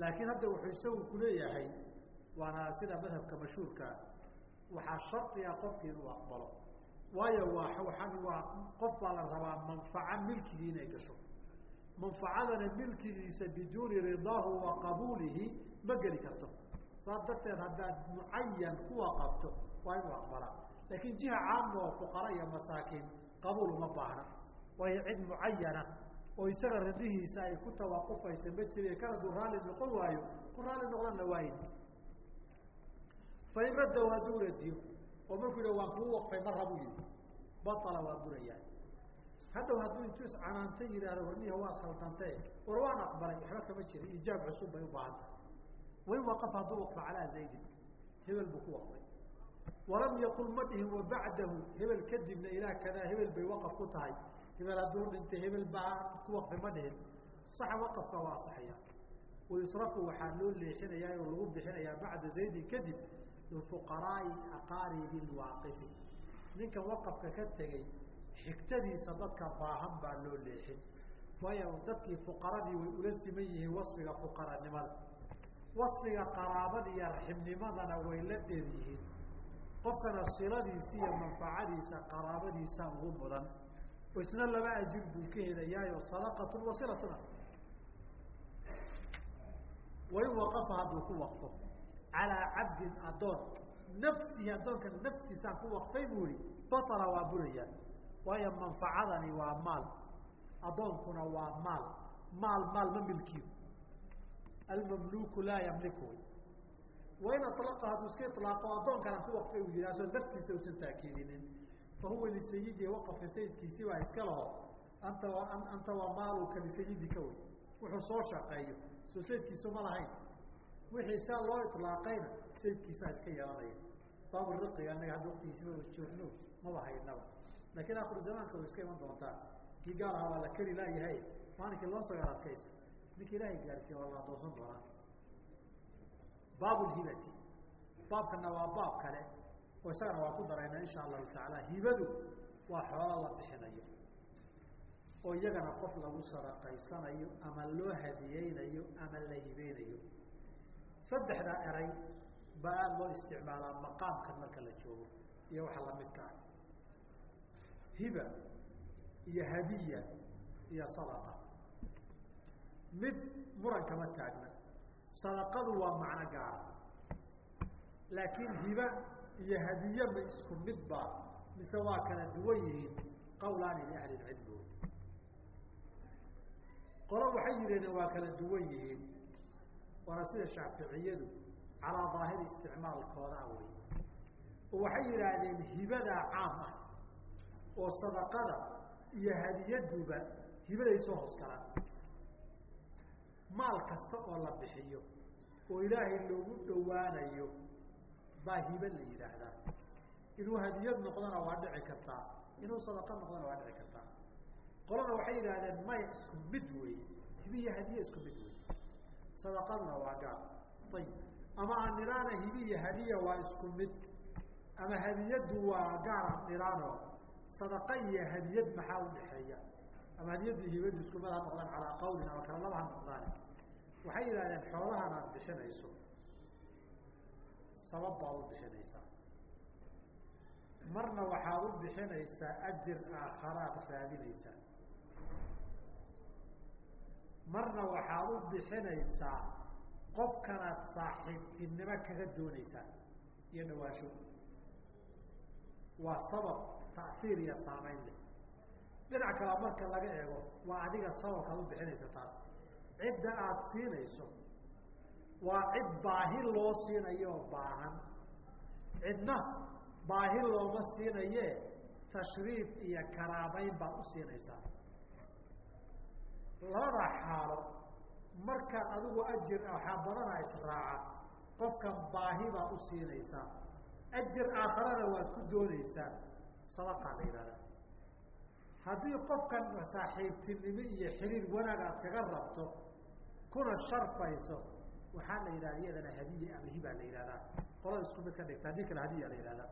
laakiin hadda wuxuu isagu kuleeyahay waana sida madhabka mashhuurkaa waxaa shardiga qofkii inuu aqbalo. Waayo waa waan waa qof baa la rabaa manfaca milkigii inay gasho manfacadana milkigiisa biduuni ridaahu wa qabuulihi ma geli karto. Saas darteed haddaad mucayan ku waqafto waa inuu aqbalaa. Laakiin jiha caama oo fuqara iyo masaakiin qabuul uma baahna. Waayo cid mucayana oo isaga radihiisa ay ku tawaqufaysa ma jiri kan hadduu raalli noqon waayo ku raalli noqdana waayin fain raddahu hadduu radiyo oo markuu yidha waan kuu waqfay mar habuu yihi baala waa burayaa haddaw hadduu intuu iscanaanta yihahdo warniha waa khaldante war waan aqbalay waxba kama jira ijaab cusub bay u baahan tahay wain waqaf hadduu waqfo calaa zaydin. Hebel buu ku waqfay. Walam yaqul ma dhihin wabacdahu hebel kadibna ilaa kadaa hebel bay waqaf ku tahay. Hebel hadduu dhintay hebel baa ku waqfay ma dhihin saxa waqafka waa asaxaya wayusrafu waxaa loo leexinayaa oo lagu bixinayaa bacda zaydin kadib lifuqaraai aqaaribi lwaaqifi ninkan waqafka ka tegey xigtadiisa dadka baahan baa loo leexin. Waayo dadkii fuqaradii way ula siman yihiin wasfiga fuqaranimada. Wasfiga qaraabada iyo raximnimadana way la dheer yihiin. Qofkana siladiisa iyo manfacadiisa qaraabadiisa ugu mudan. Oo isna laba ajir buu ka helayaayo sadaqatun wasilatuna wain waqafa hadduu ku waqfo. Calaa cabdin adoon nafsihi addoonka naftiisaan ku waqfay buu yihi batala waa burayaa waayo manfacadani waa maal addoonkuna waa maal maal maal ma milkiyo almamluku laa yamliku. Wain alaqa hadduu iska ilaaqo addoonkanan ku waqfay uu yihah soo dartiisa usan taakiidinin fa huwa lisayidi waqafka sayidkiisii baa iska laho. Anta anta waa maaluka lisayidika wey. Wuxuu soo shaqeeyo. Soo sayidkiisu ma lahayn. Wixii loo ilaaqayna sayidkiisaa iska yeelanaya baabu riqiga anaga hadda waktigiisiba joogno maba haynaba laakiin akhiru zamaanka way iska iman doontaa. Kii gaal aha waa la keli laayahay maalinkii loo sagar adkaysa ninka ilaahay gaarsiiya waa la adoonsan doonaa. Baab lhibati baabkana waa baab kale oo isagana waa ku darayna insha allahu tacaala. Hibadu waa xoolo la bixinayo oo iyagana qof lagu sadaqaysanayo ama loo hadiyeynayo ama la hibeynayo. Saddexdaa eray baa aada loo isticmaalaa maqaamkan marka la joogo iyo waxa lamidka ah hiba iyo hadiya iyo sadaqa. Mid muran kama taagna. Sadaqadu waa macno gaara laakiin hiba iyo hadiye ma isku mid ba mise waa kala duwan yihiin qawlaani liahli lcilmi qolo waxay yidhahdeen waa kala duwan yihiin. Waana sida shaaficiyadu calaa daahiri isticmaalkooda wey oo waxay yidhaahdeen hibadaa caam ah oo sadaqada iyo hadiyaduba hibaday soo hoos galaan maal kasta oo la bixiyo oo ilaahay loogu dhowaanayo baa hibe la yidhaahdaa. Inuu hadiyad noqdona waa dhici kartaa inuu sadaqa noqdona waa dhici kartaa qolana waxay yidhahdeen maya isku mid wey hibe iyo hadiye isku mid wey sadaqaduna waa gaar. Ayib ama aan hibe iyo hadiya waa isku mid. Ama hadiyaddu waa gaar aan nidhaano sadaqa iyo hadiyad maxaa udhaxeeya ama hadiyaddu hibadu isku mid ha noqdaan calaa qawlin ama kala laba ha noqdaane waxay yidhahdeen xoolahan aad bixinayso. Sabab baad u bixinaysaa marna waxaad u bixinaysaa ajir aakharaad raadinaysaa marna waxaad u bixinaysaa qofkanaad saaxiibtinimo kaga doonaysaa iyo dhawaansho waa sabab ta'hiir iyo saamayn leh. Dhinac kala marka laga eego waa adiga sababkaad u bixinaysa taas. Cidda aada siinayso waa cid baahi loo siinayo oo baahan. Cidna baahi looma siinaye tashriif iyo karaameyn baad u siinaysaa labada xaalo marka adigu ajir waxaa badana israaca qofkan baahi baad u siinaysaa ajir aakharana waad ku doonaysaan sadaqaa la yidhahdaa haddii qofkan saaxiibtinimo iyo xiriir wanaag aad kaga rabto kuna sharfayso waxaa la yidhahda iyadana hadiye ama hibaa la yidhahdaa. Qolada isku mid ka dhigta haddii kale hadiya la yidhahdaa.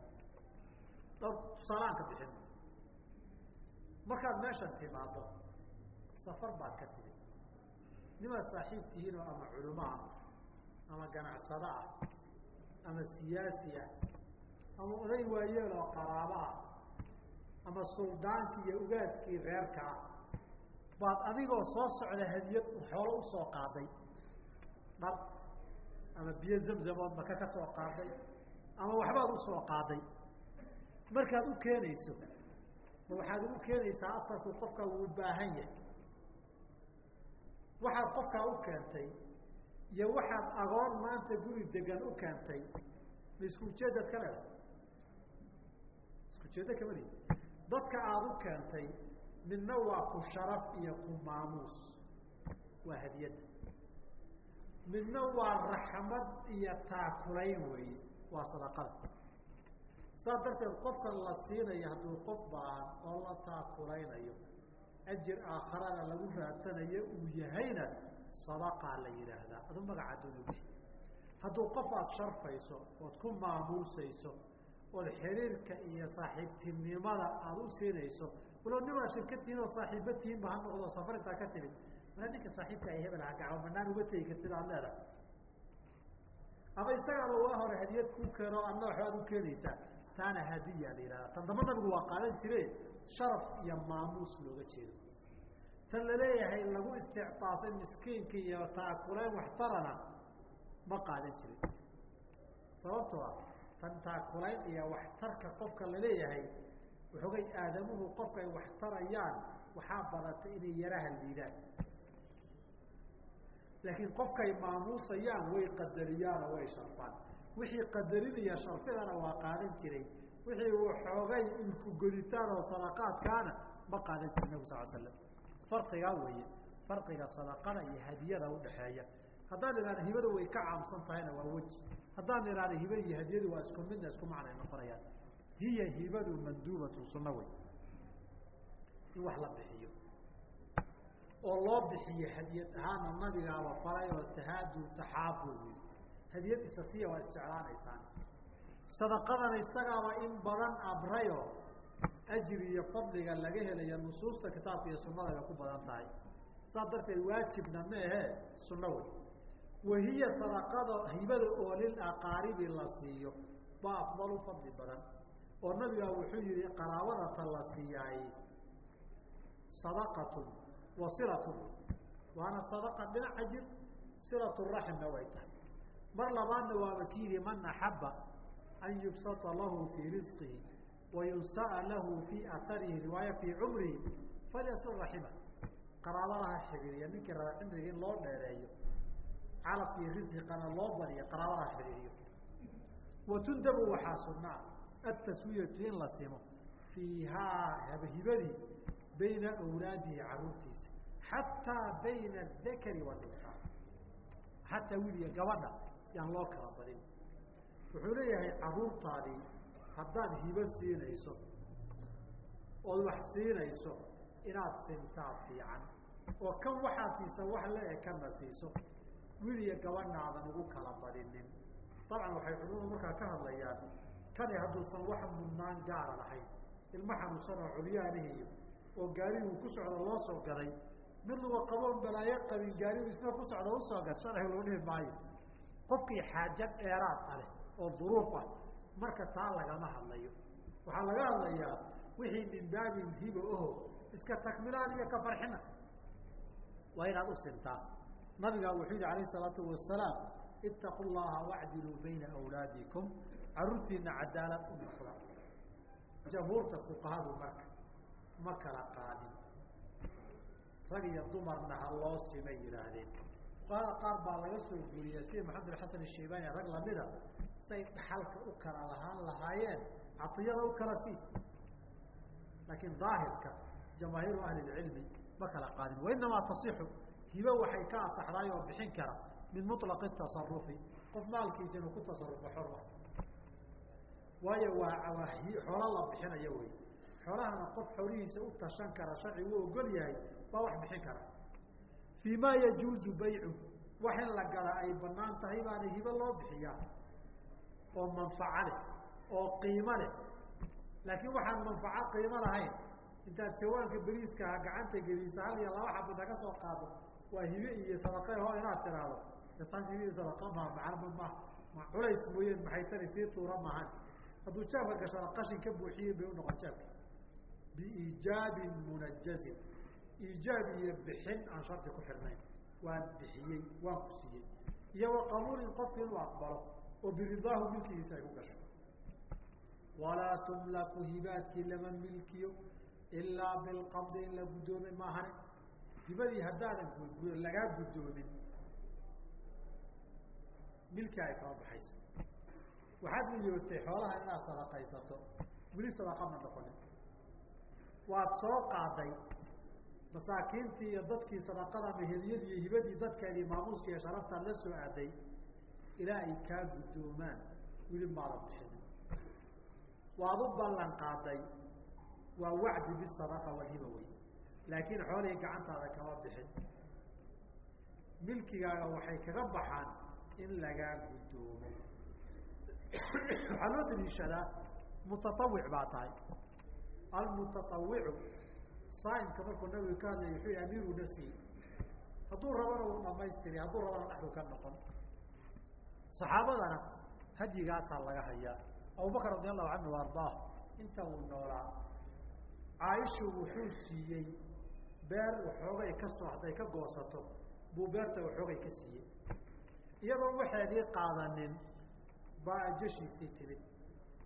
Dhowr tusaalaan ka bixin. Markaad meeshan timaado safar baad ka timid nimaad saaxiib tihiinoo ama culimo ama ganacsado ah ama siyaasi ah ama oday waayeel oo qaraabo ah ama suldaankii iyo ugaadkii reerka ah. Baad adigoo soo socda hadiyad xoolo u soo qaaday. Dhar ama biyo zamzamood maka ka soo qaaday ama waxbaad u soo qaaday. Markaad u keenayso ma waxaad ugu keenaysaa asalku qofka wuu baahan yahay. Waxaad qofkaa u keentay iyo waxaad agoon maanta guri degan u keentay. Ma isku ujeedaad ka leedahay? Isku ujeeddo kama lihid dadka aada u keentay midna waa ku sharaf iyo ku maamuus. Waa hadiyadda midna waa raxmad iyo taakulayn weeye. Waa sadaqada. Saas darteed qofkan la siinayo hadduu qof baahan oo la taakulaynayo ajir aakharana lagu raadsanayo uu yahayna sadaqaa la yidhaahdaa adu magaca dunubi. Hadduu qof aada sharfayso ood ku maamuusayso ood xiriirka iyo saaxiibtinimada aada u siinayso. Walow nimaa shirkadtihiin oo saaxiiba tihiin ba ha noqdo safar intaa ka timid. Mana ninka saaxiibka ay hebel hagaco banaan uga tegi kartid aad leedahay. Ama isagaaba waa hore hadiyad ku keeno adna waxbaad u keenaysaa. Taana hadiya la yihahda tan damba nabigu waa qaadan jire sharaf iyo maamuus looga jeedo. Tan la leeyahay lagu istictaasay miskiinka iyo taakulayn waxtarana ma qaadan jirin. Sababtoo ah tan taakulayn iyo waxtarka qofka la leeyahay waxoogay aadamuhu qofka ay waxtarayaan waxaa badatay inay yaraha liidaan. Laakiin qofkay maamuusayaan way qadariyaan oo way sharfaan. Wixii qadarinaya sharfidana waa qaadan jiray. Wixii uu xoogay ilku goditaan oo sadaqaadkaana ma qaadan jiray nabig sal slam farqigaa weeye. Farqiga sadaqada iyo hadiyada udhaxeeya haddaan idhaahno hibada way ka caamsan tahayna waa weji haddaan idhaahno hiba iyo hadiyadu waa isku midna isku macnay noqonayaan hiya hibadu manduubatu sunna wey in wax la bixiyo. Oo loo bixiyo hadiyad ahaana nabigaaba faray oo tahaadu taxaabu. Wy hadiyad isasiya waa isjeclaanaysaan. Sadaqadana isagaaba in badan abrayo ajri iyo fadliga laga helayo nusuusta kitaabka iyo sunada bay ku badan tahay. Saas darteed waajibna ma ahe sunno wey wahiya sadaqada hibada oo lil aqaaribi la siiyo ba afdalu fadli badan oo nabigaa wuxuu yihi qaraabadata la siiyaay sadaqatun wa silatun waana sadaqa dhinaca jir silatu raximna way tahay mar labaadna waaba ki yihi man axaba an yubsata lahu fii risqihi wayunsaa lahu fii aharihi riwaaya fii cumrihi falyasil raxima qaraabadaha xidhiiriya ninkii raba cimriga in loo dheereeyo calaf iyo risqana loo badiyo qaraabadaha xidhiiriyo watundabu waxaa sunnaa ataswiyatu in la simo fiihaa hibadii bayna awlaadihi caruurtiisa xataa bayna adakari walinsaa xataa wiil gabadha yaan loo kala badin. Wuxuu leeyahay caruurtaadii haddaad hibo siinayso ood wax siinayso inaad sintaa fiican. Oo kan waxaad siisa wax le-e kana siiso wiil iyo gabadhaadan ugu kala badinin. Dabcan waxay culimadu markaa ka hadlayaan kani hadduusan wax mudnaan gaara lahayn. Ilmo xanuunsan oo culyaanihiiyo oo gaariguu ku socda loo soo gaday mid luga qaboon balaayo qabin gaarigu isna ku socda u soo gad sharciga loo dhihi maayo. Qofkii xaaja dheeraad a leh oo duruuf ah marka taa lagama hadlayo. Waxaa laga hadlayaa wixii min baabin hibo aho iska takmilaan iyo ka farxina. Waa inaad u sintaa nabigaa wuxuu yihi alayh salaatu wasalaam itaqu llaha wacdiluu bayna awlaadikum. Caruurtiina cadaalad u noqda. Jamhuurta fuqahadu marka ma kala qaadin rag iyo dumarna ha loo simay yidhaahdeen. Fuqahada qaar baa laga soo guuriya sida maxamed bin xasan rag lamida say dhaxalka u kala lahaan lahaayeen catiyada u kala sii laakiin daahirka jamaahiiru ahli ma kala qaadin wainamaa tasixu hibo waxay ka asaxdaay oo bixin kara min muطlaqi tasarufi qof maalkiisa inuu ku tasarufo xorma waayo waa xoola la bixinayo wey xoolahana qof xoolihiisa u tashan kara sharcigu u ogol yahay baa wax bixin kara. Fii ma yajuuzu baycu wax in la gala ay bannaan tahay baana hibo loo bixiyaa. Oo manfaco leh oo qiimo leh. Laakiin waxaan manfaco qiimo lahayn. Intaad jawaanka beriiskaha gacanta geliisa hal iyo laba xabid naga soo qaado waa hibe iyo sadaqe ho inaad tiraahdo. Taas hibe iyo sadaqa maa macalma ma ma culays mooyeen maxay tani? Sii tuura maahan hadduu jaabka gashana qashin ka buuxiye bay unoqon jaabka biiijaabin munajazin iijaab iyo bixin aan shardi ku xirnayn. Waan bixiyey waan ku siiyey iyo wa qabuulin qofki inuu aqbalo oo biridaahu milkigiisa ay ku gasho. Walaa tumlaku hibaadkii lama milkiyo ilaa bilqabdi in la guddoomay maahane hibadii haddaadan lagaa guddoomin milki ay kama baxayso. Waxaad niyootay xoolaha inaad sadaqaysato weli sadaqa ma noqonin. Waad soo qaaday masaakiintii iyo dadkii sadaqada meheliyadii iyo hibadii dadkeedii maamuuska iyo sharaftaad la soo aaday ilaa ay kaa guddoomaan weli maadan bixinin waad u ballan qaaday waa wacdi bisadaqa walhiba wey laakiin xoolihii gacantaada kama bixin milkigaaga waxay kaga baxaan in lagaa guddoomo waxaa loo daliishadaa mutatawic baa tahay. Almutatawicu saaimka markuu nabigu ka hadlaya wuxuu yihi amiiru nafsihi hadduu rabana uu dhamaystiri hadduu rabana dhexdu ka noqon. Saxaabadana hadyigaasaa laga hayaa. Abubakar radi allahu canhu ardaah inta uu noolaa caaishu wuxuu siiyey beer waxoogay ka soo hadday ka goosato buu beerta waxoogay ka siiyey. Iyadoon waxeedii qaadanin baa ajashiisii timid.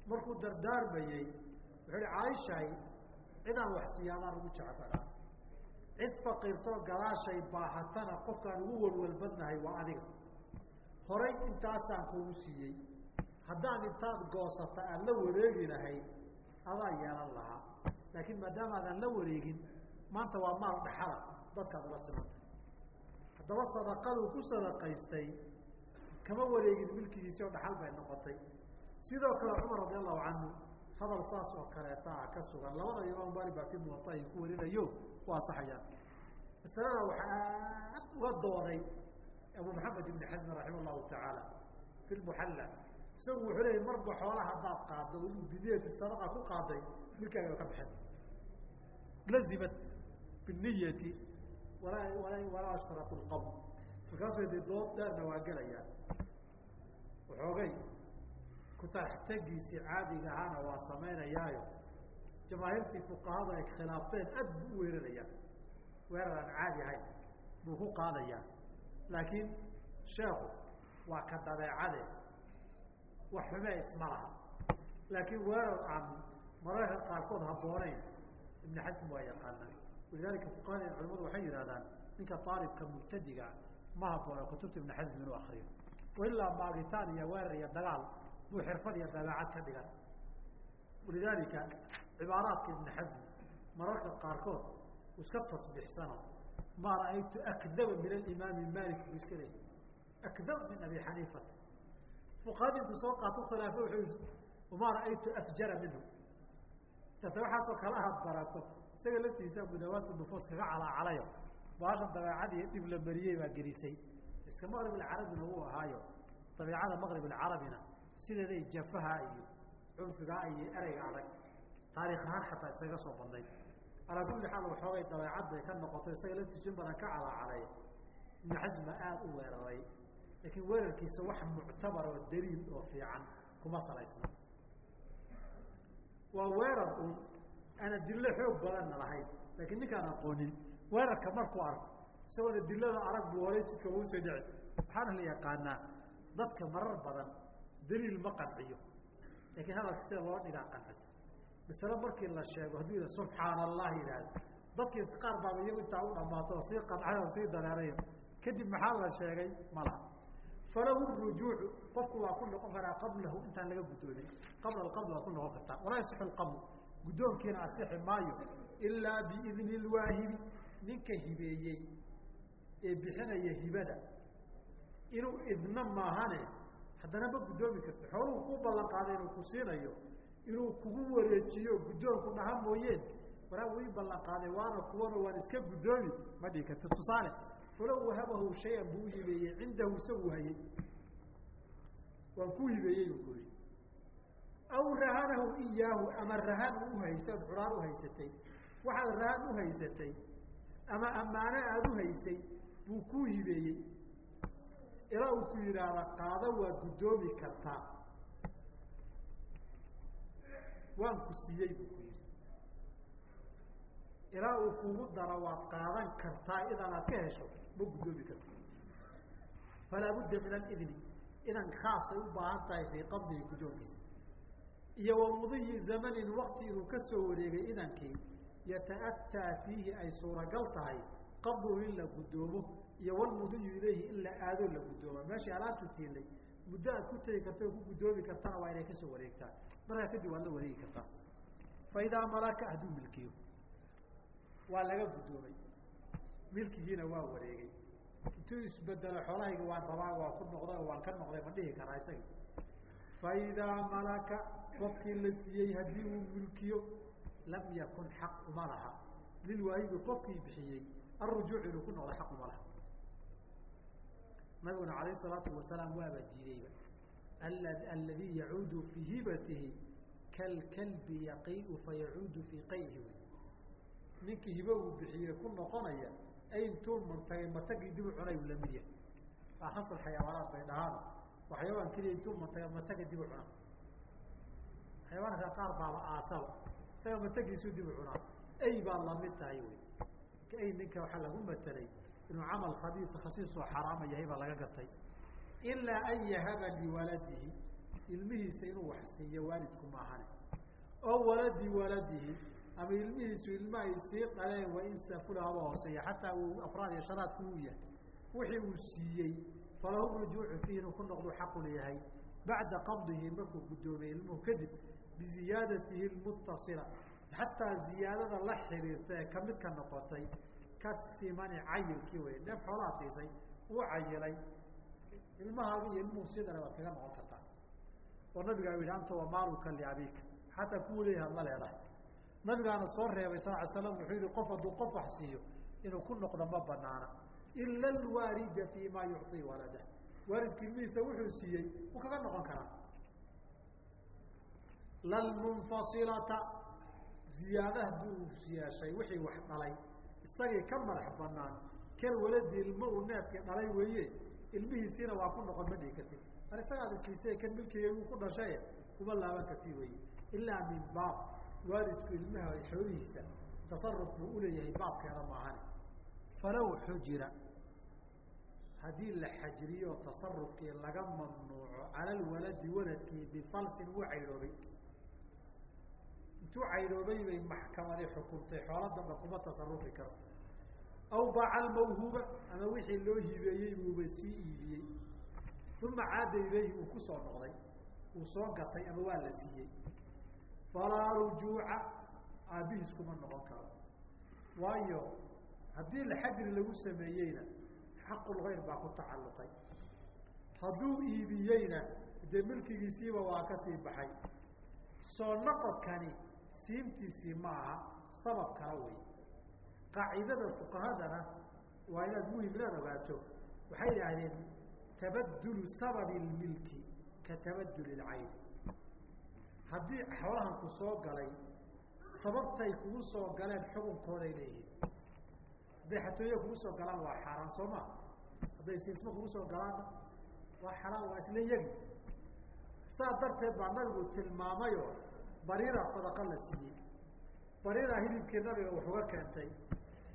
Markuu dardaarmayey wuxuu hi caaishahay cidaan wax siiyaadaan ugu jecbadhaa cid faqiirtoo gadaashay baahatana qofkaan ugu walwalbadnahay waa adiga. Horay intaasaan kuugu siiyey. Haddaan intaad goosata aada la wareegi lahayd adaa yeelan lahaa. Laakiin maadaama aadaan la wareegin maanta waa maal dhaxala dadkaad ula simanta haddaba sadaqaduu ku sadaqaystay kama wareegin milkigiisi oo dhaxal bay noqotay. Sidoo kale cumar radi allahu canhu hadal saas oo kaleeta ah ka sugan labada imaam mali baa fi muwata ay ku warinayo waa asaxayaan masalada waxaa aad uga dooday abu maxamed ibn xasmi raxima llahu tacaala fi lmuxalla isagu wuxuu leeyay marba xoolaha haddaad qaado biniyati sadaqa ku qaaday milkaaga ka bixin lazimat biniyati walaa ashtaratu lqabl markaasay de dood dheerna waa gelayaan waxoogay kutaxtagiisii caadiga ahaana waa samaynayaayo jamaahiirtii fuqahada ay khilaafteen aad buu u weerarayaan weerar aan caadi ahayn buu ku qaadayaa laakiin sheekhu waa ka dabeecade wax xume isma laha laakiin weerar aan mararka qaarkood habbooneyn ibn xasm waa yaqaanaa walidalika fuqahada culamadu waxay yihahdaan ninka aalibka mubtadiga ma habboona kutubta ibn xasm inuu akriyo wailaa maagitaan iyo weerar iyo dagaal buu xirfad iyo dabeecad ka dhigan walidaalika cibaaraadka ibn xasm mararka qaarkood iska tasbixsano ma ra'aytu akdaba min alimaami malik buu iska leeyay akdab min abi xaniifata fuqahada intuu soo qaato khilaafo wuxuu ma ra'aytu afjara minhu data waxaasoo kala aad barato isaga laftiisa mudawaatu nufuus kaga calaacalayo. Baasha dabeecad dhib la mariyey baa gelisay. Iska maqrib alcarabina uu ahaayo dabeicada maqrib alcarabina sideeday jafaha iyo cunfigaa iyo ereyga adag taarikh ahaan xataa isaga soo badnayd alaa kulli xaal waxoogay dabeecad ka noqoto isaga laftiisu in badan ka calaacalay. Ibnu xasma aada u weeraray. Laakiin weerarkiisa wax muctabar oo daliil oo fiican kuma salaysna waa weerar un aan adilo xoog badanna lahayn laakiin ninkaan aqoonin weerarka markuu arko isagoon adilada arag buu horay jidka uusoo dhici waxaana la yaqaanaa dadka marar badan daliil ma qanciyo laakiin hadalka sida loo dhigaa qancisa masale markii la sheego hadduu yidha subxaana allah yidhaahdo dadkii qaar baaba iyagu intaa u dhamaato oo sii qancay oo sii dareerayo kadib maxaa la sheegay malaha falahu rujuucu qofku waa ku noqon karaa qablahu intaan laga guddoomin qabla alqabl waa ku noqon kartaa walaa yasixu lqabl guddoonkiina asixi maayo ilaa biidni lwaahibi ninka hibeeyey ee bixinaya hibada. Inuu idna maahane haddana ma guddoomi karto. Xooluhu kuu ballan qaaday inuu ku siinayo inuu kugu wareejiyo guddoonku dhaha mooyeen waraa wii ballan qaaday waana kuwana waan iska guddoomi ma dhihi karti tusaale falow wahabahu shay-an buu u hibeeyey cindahu isagu hayey. Waan ku hibeeyey buu ku yihi aw rahanahu iyaahu ama rahan uhaysay ad xuraan uhaysatay waxaad rahan uhaysatay ama ammaano aada u haysay buu ku hibeeyey ilaa uu ku yidhaahda qaado waad guddoomi kartaa waan ku siiyey buu ku yihi ilaa uu kugu daro waad qaadan kartaa idan aad ka hesho ma guddoomi karta falaa budda min alidni idan khaasay u baahan tahay fii qabdihi guddoonkiisa iyo wamudiyi zamanin wakti inuu ka soo wareegay idankii yata'ataa fiihi ay suuragal tahay qabduhu in la guddoomo iyo walmudiyu ilayhi in la aadoo la guddoomo meeshii alaabtu tiilay muddo aad ku tegi karta oo ku guddoomi kartana waa inay ka soo wareegtaa markaa kadib waad la wareegi kartaa. Fa idaa malaka hadduu milkiyo waa laga guddoomay milkigiina waa wareegay. Intuu isbedelo xoolahayga waan rabaa waa ku noqday oo waan ka noqday ma dhihi karaa isagi fa idaa malaka qofkii la siiyey haddii uu milkiyo lam yakun xaq uma laha. Lilwaahibi qofkii bixiyey alrujuuc inuu ku noqdo xaq uma laha. Nabiguna alayh salaatu wasalaam waaba diideyba alladii yacuudu fii hibatihi kalkalbi yaqiu fayacuudu fii qayhi. Wy ninkii hibo uu bixiyey ku noqonaya ay intuu mantagay matagii dib u cunay uu la mid yahay. Waa khasr xayawaanaad bay dhahaan waxyaabaan keliya intuu mantagay mataga dib u cuna. Xayawaanka qaar baaba aasaba isaga matagiisuu dib u cunaa ay baa la mid tahay wy ay ninka waxaa lagu matelay inuu camal khabiis khasiisoo xaraama yahay baa laga gatay ilaa an yahaba liwaladihi ilmihiisa inuu wax siiyo waalidku maahane. Oo waladi waladihi ama ilmihiisu ilma ay sii dhaleen waa in safula haba hooseeya xataa uu afraad iyo shanaadku uu yahay. Wixii uu siiyey falahu rujuucu fiihi inuu ku noqdu xaqu leeyahay bacda qabdihi markuu guddoomay ilmuhu kadib biziyaadatihi lmutasila xataa ziyaadada la xiriirta ee ka mid ka noqotay ka simani cayilkii wey neef xoolaad siisay uu cayilay. Ilmahaaga iyo ilmuhu sidale waad kaga noqon kartaa oo nabigaa yihi anta wamaaluka liabika xataa kuwa leeyahi ad la leedahay. Nabigaana soo reebay sal ly slam wuxuu yihi qof hadduu qof wax siiyo inuu ku noqdo ma banaana ila alwaalida fi ma yucطii walada. Waalidka ilmihiisa wuxuu siiyey wuu kaga noqon karaa. Lalmunfasilata ziyaada hadduu yeeshay wixii wax dhalay. Isagii ka madax banaan kal waladi ilmo uu neefkii dhalay weeye ilmihiisiina waa ku noqon ma dhihi kartid. Mar isagaada siisay kan milkiga uu ku dhashaye kuma laaban karti weeye. Ilaa min baab waalidku ilmaha xoolihiisa tasaruf buu uleeyahay baabkeeda maahane falow xujira haddii la xajriyo tasarufkii laga mamnuuco cala lwaladi waladkii bifalsin wuu caydhoobay intuu caydhoobay bay maxkamadi xukuntay xoola damba kuma tasarufi karo. Aw baaca almawhuuba ama wixii loo hibeeyey buuba sii iibiyey. Uma caada ilayhi uu ku soo noqday. Uu soo gatay ama waa la siiyey. Falaa rujuuca aabihiis kuma noqon karo. Waayo haddii la xajri lagu sameeyeyna xaqulgayr baa ku tacalluqay. Hadduu iibiyeyna dee milkigiisiiba waa ka sii baxay. Soo noqodkani siintiisii ma aha sabab kala wey. Qaacidada fuqahadana waa inaad muhiim inaad ogaato. Waxay yidhaahdeen tabadulu sababi lmilki ka tabaduli lcayn haddii xoolahan ku soo galay sababtay kugu soo galeen xukunkooday leeyihiin hadday xatooye kugu soo galaan waa xaaraan soo ma? Hadday siismo kugu soo galaanna waa xalaal waa isla yegi saas darteed baa nabigu tilmaamayo bariira sadaqa la siiyey. Bariira hilibkii nabiga wax uga keentay.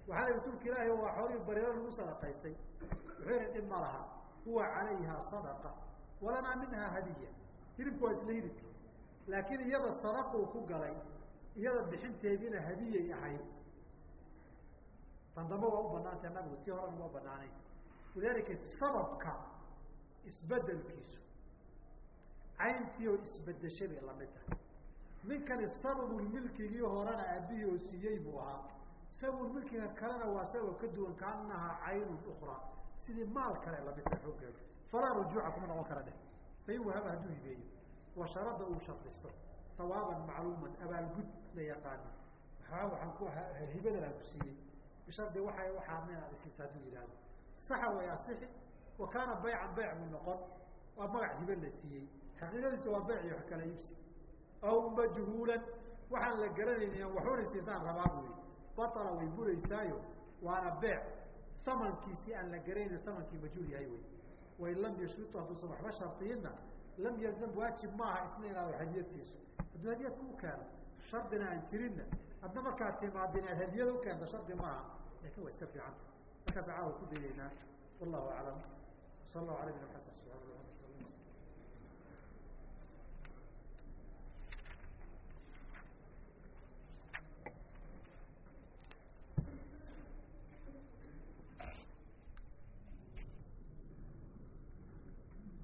Waxaa rasuulka ilaahi waa xoolihii bariiro lagu sadaqaystay. Wuxuu yihi dhib ma laha huwa calayha sadaqa walanaa minhaa hadiya. Hilibku waa isla hilibki laakiin iyada sadaquu ku galay iyada bixinteediina hadiyay ahayd tan damba waa u banaantay nabigu tii horena uma banaanayn walidaalika sababka isbedelkiisu cayntii oo isbedeshay bay la mid tahay. Ninkani sababulmilkigii horena aabihii oo siiyey buu ahaa. Sababulmilkiga kalena waa sabab ka duwan kaanahaa caynun ukra sidii maal kale la mid tahay xoogeedu falaa rujuuca kuma noqon kara dheh fain wahaba hadduu hibeeyo. Wa sharada uu shardisto. Hawaaban macluuman abaalgud la yaqaano. Waxaa waxaan ku hibadan aan ku siiyey bishardi waay waxaa inaad isiisa hadduu yihahdo saxa way asixi wa kaana baycan bayc buu noqon waa magac hibe la siiyey. Xaqiiqadiisa waa bayc iyo wax kala iibsi. Aw majhuulan waxaan la garanayni waxuna siisaan rabaa bu yihi batala way buraysaayo waana beec samankiisi aan la garanayn samankii majhuul yahay wey. Wain lam yashrutu hadduusan waxba shartiyinna lam yalzam waajib maaha isna inaad hadiyad siiso. Hadduu hadiyad ku keeno shardina aan jirinna adna markaad timaada inaad hadiyad u keento shardi maaha laakiin waa iska fiicanta markaas caawa ku dayeynaa wallahu aclam sal allahu ala xasan subana